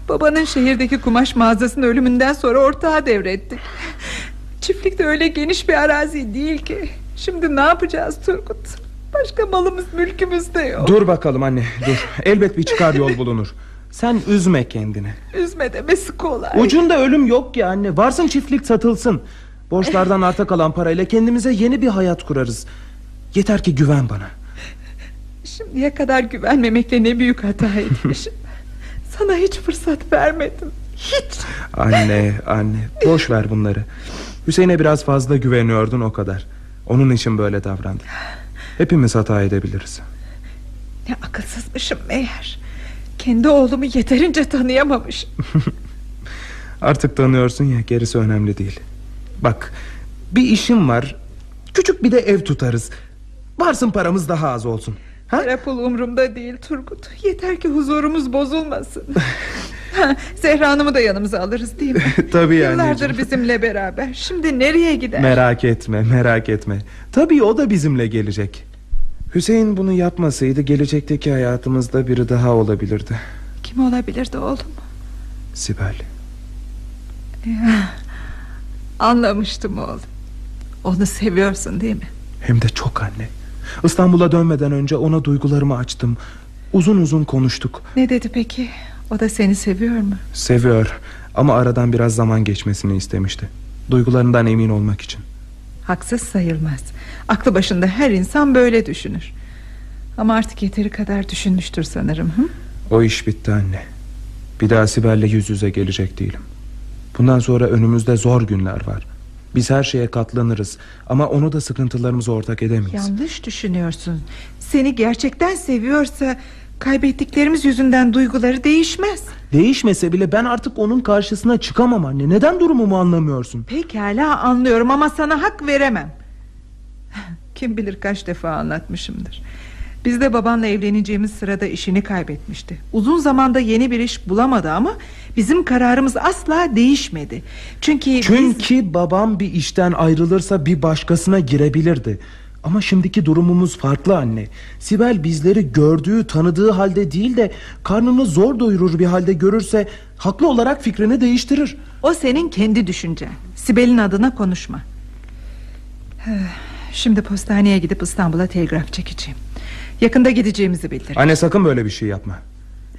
Babanın şehirdeki kumaş mağazasının ölümünden sonra ortağa devrettik. Çiftlik de öyle geniş bir arazi değil ki. Şimdi ne yapacağız Turgut? Başka malımız mülkümüz de yok. Dur bakalım anne dur. Elbet bir çıkar yol bulunur. Sen üzme kendini. Üzme demesi kolay. Ucunda ölüm yok ki anne. Varsın çiftlik satılsın. Borçlardan <laughs> arta kalan parayla kendimize yeni bir hayat kurarız. Yeter ki güven bana. Şimdiye kadar güvenmemekle ne büyük hata <laughs> etmişim. Sana hiç fırsat vermedim. Hiç. Anne anne boş ver bunları. Hüseyin'e biraz fazla güveniyordun o kadar. Onun için böyle davrandın. Hepimiz hata edebiliriz. Ne akılsızmışım meğer. Kendi oğlumu yeterince tanıyamamış. <laughs> Artık tanıyorsun ya gerisi önemli değil. Bak bir işim var. Küçük bir de ev tutarız. Varsın paramız daha az olsun. Para pul umurumda değil Turgut. Yeter ki huzurumuz bozulmasın. <laughs> Ha, Zehra Hanım'ı da yanımıza alırız değil mi? <laughs> Tabii Yıllardır anneciğim. bizimle beraber. Şimdi nereye gider? Merak etme merak etme. Tabii o da bizimle gelecek. Hüseyin bunu yapmasaydı gelecekteki hayatımızda biri daha olabilirdi. Kim olabilirdi oğlum? Sibel. Ya, anlamıştım oğlum. Onu seviyorsun değil mi? Hem de çok anne. İstanbul'a dönmeden önce ona duygularımı açtım. Uzun uzun konuştuk. Ne dedi peki? O da seni seviyor mu? Seviyor ama aradan biraz zaman geçmesini istemişti. Duygularından emin olmak için. Haksız sayılmaz. Aklı başında her insan böyle düşünür. Ama artık yeteri kadar düşünmüştür sanırım. Hı? O iş bitti anne. Bir daha Sibel'le yüz yüze gelecek değilim. Bundan sonra önümüzde zor günler var. Biz her şeye katlanırız ama onu da sıkıntılarımıza ortak edemeyiz. Yanlış düşünüyorsun. Seni gerçekten seviyorsa kaybettiklerimiz yüzünden duyguları değişmez. Değişmese bile ben artık onun karşısına çıkamam anne. Neden durumumu anlamıyorsun? Pekala anlıyorum ama sana hak veremem. Kim bilir kaç defa anlatmışımdır. Biz de babanla evleneceğimiz sırada işini kaybetmişti. Uzun zamanda yeni bir iş bulamadı ama bizim kararımız asla değişmedi. Çünkü biz... Çünkü babam bir işten ayrılırsa bir başkasına girebilirdi. Ama şimdiki durumumuz farklı anne. Sibel bizleri gördüğü, tanıdığı halde değil de karnını zor doyurur bir halde görürse haklı olarak fikrini değiştirir. O senin kendi düşüncen. Sibel'in adına konuşma. Şimdi postaneye gidip İstanbul'a telgraf çekeceğim. Yakında gideceğimizi bildir. Anne sakın böyle bir şey yapma.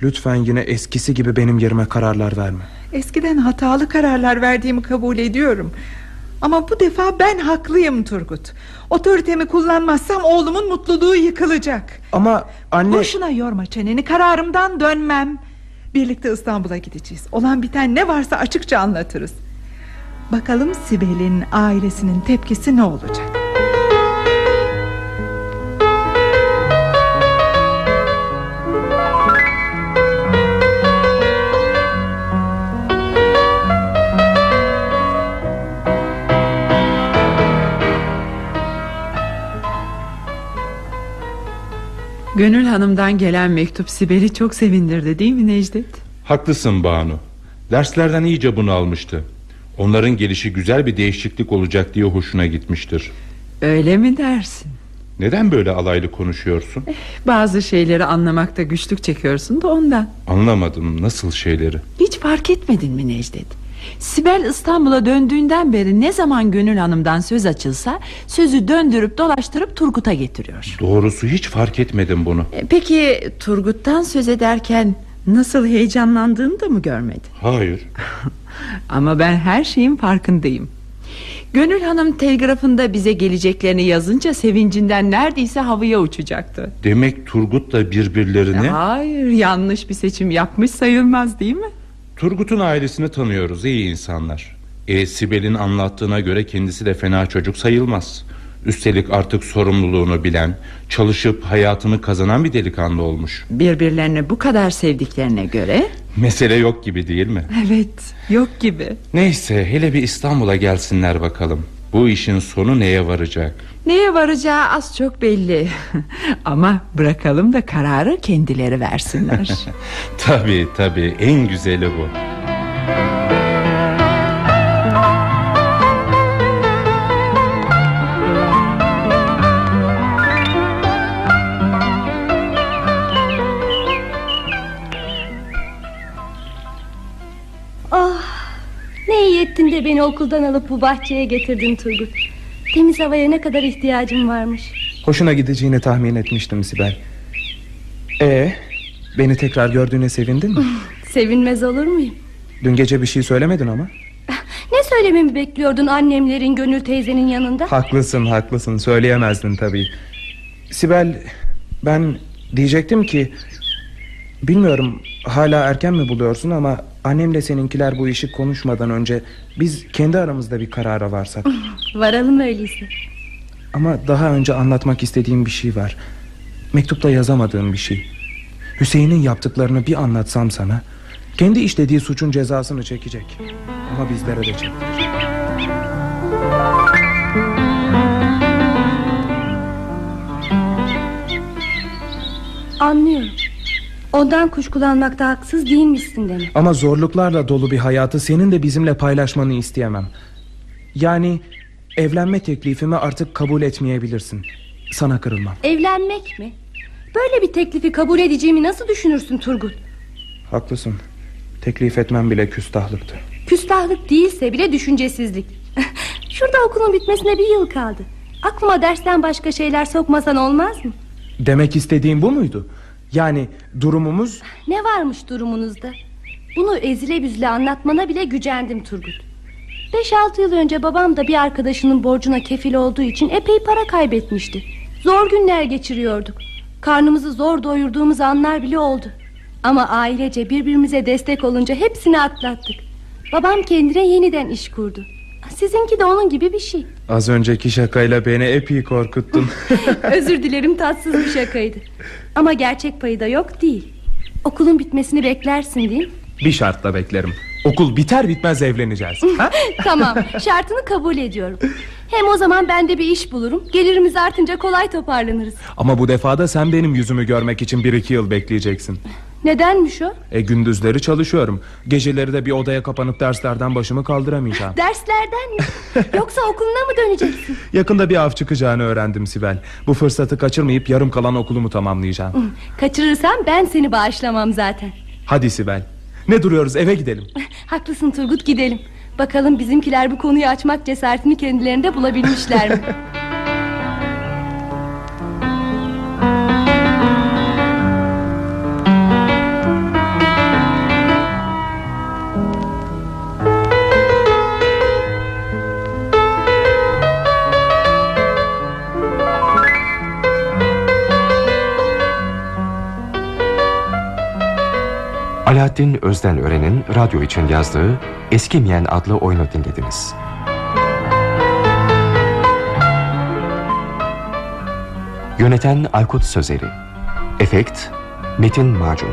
Lütfen yine eskisi gibi benim yerime kararlar verme. Eskiden hatalı kararlar verdiğimi kabul ediyorum. Ama bu defa ben haklıyım Turgut. Otoritemi kullanmazsam oğlumun mutluluğu yıkılacak. Ama anne... Boşuna yorma çeneni kararımdan dönmem. Birlikte İstanbul'a gideceğiz. Olan biten ne varsa açıkça anlatırız. Bakalım Sibel'in ailesinin tepkisi ne olacak? Gönül Hanım'dan gelen mektup Sibel'i çok sevindirdi değil mi Necdet? Haklısın Banu. Derslerden iyice bunu almıştı. Onların gelişi güzel bir değişiklik olacak diye hoşuna gitmiştir. Öyle mi dersin? Neden böyle alaylı konuşuyorsun? Bazı şeyleri anlamakta güçlük çekiyorsun da ondan. Anlamadım nasıl şeyleri. Hiç fark etmedin mi Necdet? Sibel İstanbul'a döndüğünden beri ne zaman Gönül Hanım'dan söz açılsa sözü döndürüp dolaştırıp Turgut'a getiriyor. Doğrusu hiç fark etmedim bunu. E, Peki Turgut'tan söz ederken nasıl heyecanlandığını da mı görmedin? Hayır. <laughs> Ama ben her şeyin farkındayım. Gönül Hanım telgrafında bize geleceklerini yazınca sevincinden neredeyse havaya uçacaktı. Demek Turgut'la birbirlerini... Hayır yanlış bir seçim yapmış sayılmaz değil mi? Turgut'un ailesini tanıyoruz iyi insanlar. E, Sibel'in anlattığına göre kendisi de fena çocuk sayılmaz. Üstelik artık sorumluluğunu bilen, çalışıp hayatını kazanan bir delikanlı olmuş. Birbirlerini bu kadar sevdiklerine göre Mesele yok gibi değil mi? Evet yok gibi Neyse hele bir İstanbul'a gelsinler bakalım. Bu işin sonu neye varacak? Neye varacağı az çok belli <laughs> Ama bırakalım da kararı kendileri versinler <laughs> Tabii tabii en güzeli bu. Ah, ne iyi ettin de beni okuldan alıp bu bahçeye getirdin Turgut. Temiz havaya ne kadar ihtiyacım varmış. Hoşuna gideceğini tahmin etmiştim Sibel. Ee, beni tekrar gördüğüne sevindin mi? <laughs> Sevinmez olur muyum? Dün gece bir şey söylemedin ama. Ne söylememi bekliyordun annemlerin Gönül teyzenin yanında? Haklısın haklısın söyleyemezdin tabii. Sibel ben diyecektim ki... Bilmiyorum hala erken mi buluyorsun ama... Annemle seninkiler bu işi konuşmadan önce... Biz kendi aramızda bir karara varsak. <laughs> Varalım öyleyse. Ama daha önce anlatmak istediğim bir şey var. Mektupta yazamadığım bir şey. Hüseyin'in yaptıklarını bir anlatsam sana... Kendi işlediği suçun cezasını çekecek. Ama bizlere de çektirecek. Anlıyorum. Ondan kuşkulanmakta haksız değilmişsin demek. Ama zorluklarla dolu bir hayatı senin de bizimle paylaşmanı isteyemem. Yani evlenme teklifimi artık kabul etmeyebilirsin. Sana kırılmam. Evlenmek mi? Böyle bir teklifi kabul edeceğimi nasıl düşünürsün Turgut? Haklısın. Teklif etmem bile küstahlıktı. Küstahlık değilse bile düşüncesizlik. <laughs> Şurada okulun bitmesine bir yıl kaldı. Aklıma dersten başka şeyler sokmasan olmaz mı? Demek istediğin bu muydu? Yani durumumuz... Ne varmış durumunuzda? Bunu ezile büzle anlatmana bile gücendim Turgut. Beş altı yıl önce babam da bir arkadaşının borcuna kefil olduğu için epey para kaybetmişti. Zor günler geçiriyorduk. Karnımızı zor doyurduğumuz anlar bile oldu. Ama ailece birbirimize destek olunca hepsini atlattık. Babam kendine yeniden iş kurdu. Sizinki de onun gibi bir şey. Az önceki şakayla beni epey korkuttun. <laughs> Özür dilerim tatsız bir şakaydı. Ama gerçek payı da yok değil. Okulun bitmesini beklersin değil mi? bir şartla beklerim. Okul biter bitmez evleneceğiz. <laughs> Tamam şartını kabul ediyorum. Hem o zaman ben de bir iş bulurum. Gelirimiz artınca kolay toparlanırız. Ama bu defada sen benim yüzümü görmek için bir iki yıl bekleyeceksin. Nedenmiş o? E gündüzleri çalışıyorum. Geceleri de bir odaya kapanıp derslerden başımı kaldıramayacağım. <laughs> Derslerden mi? Yoksa okuluna mı döneceksin? <laughs> Yakında bir av çıkacağını öğrendim Sibel. Bu fırsatı kaçırmayıp yarım kalan okulumu tamamlayacağım. Kaçırırsam ben seni bağışlamam zaten. Hadi Sibel. Ne duruyoruz eve gidelim. <laughs> Haklısın Turgut gidelim. Bakalım bizimkiler bu konuyu açmak cesaretini kendilerinde bulabilmişler mi? Alaaddin Özden Ören'in radyo için yazdığı Eskimeyen adlı oyunu dinlediniz. Yöneten Aykut Sözeri Efekt Metin Macun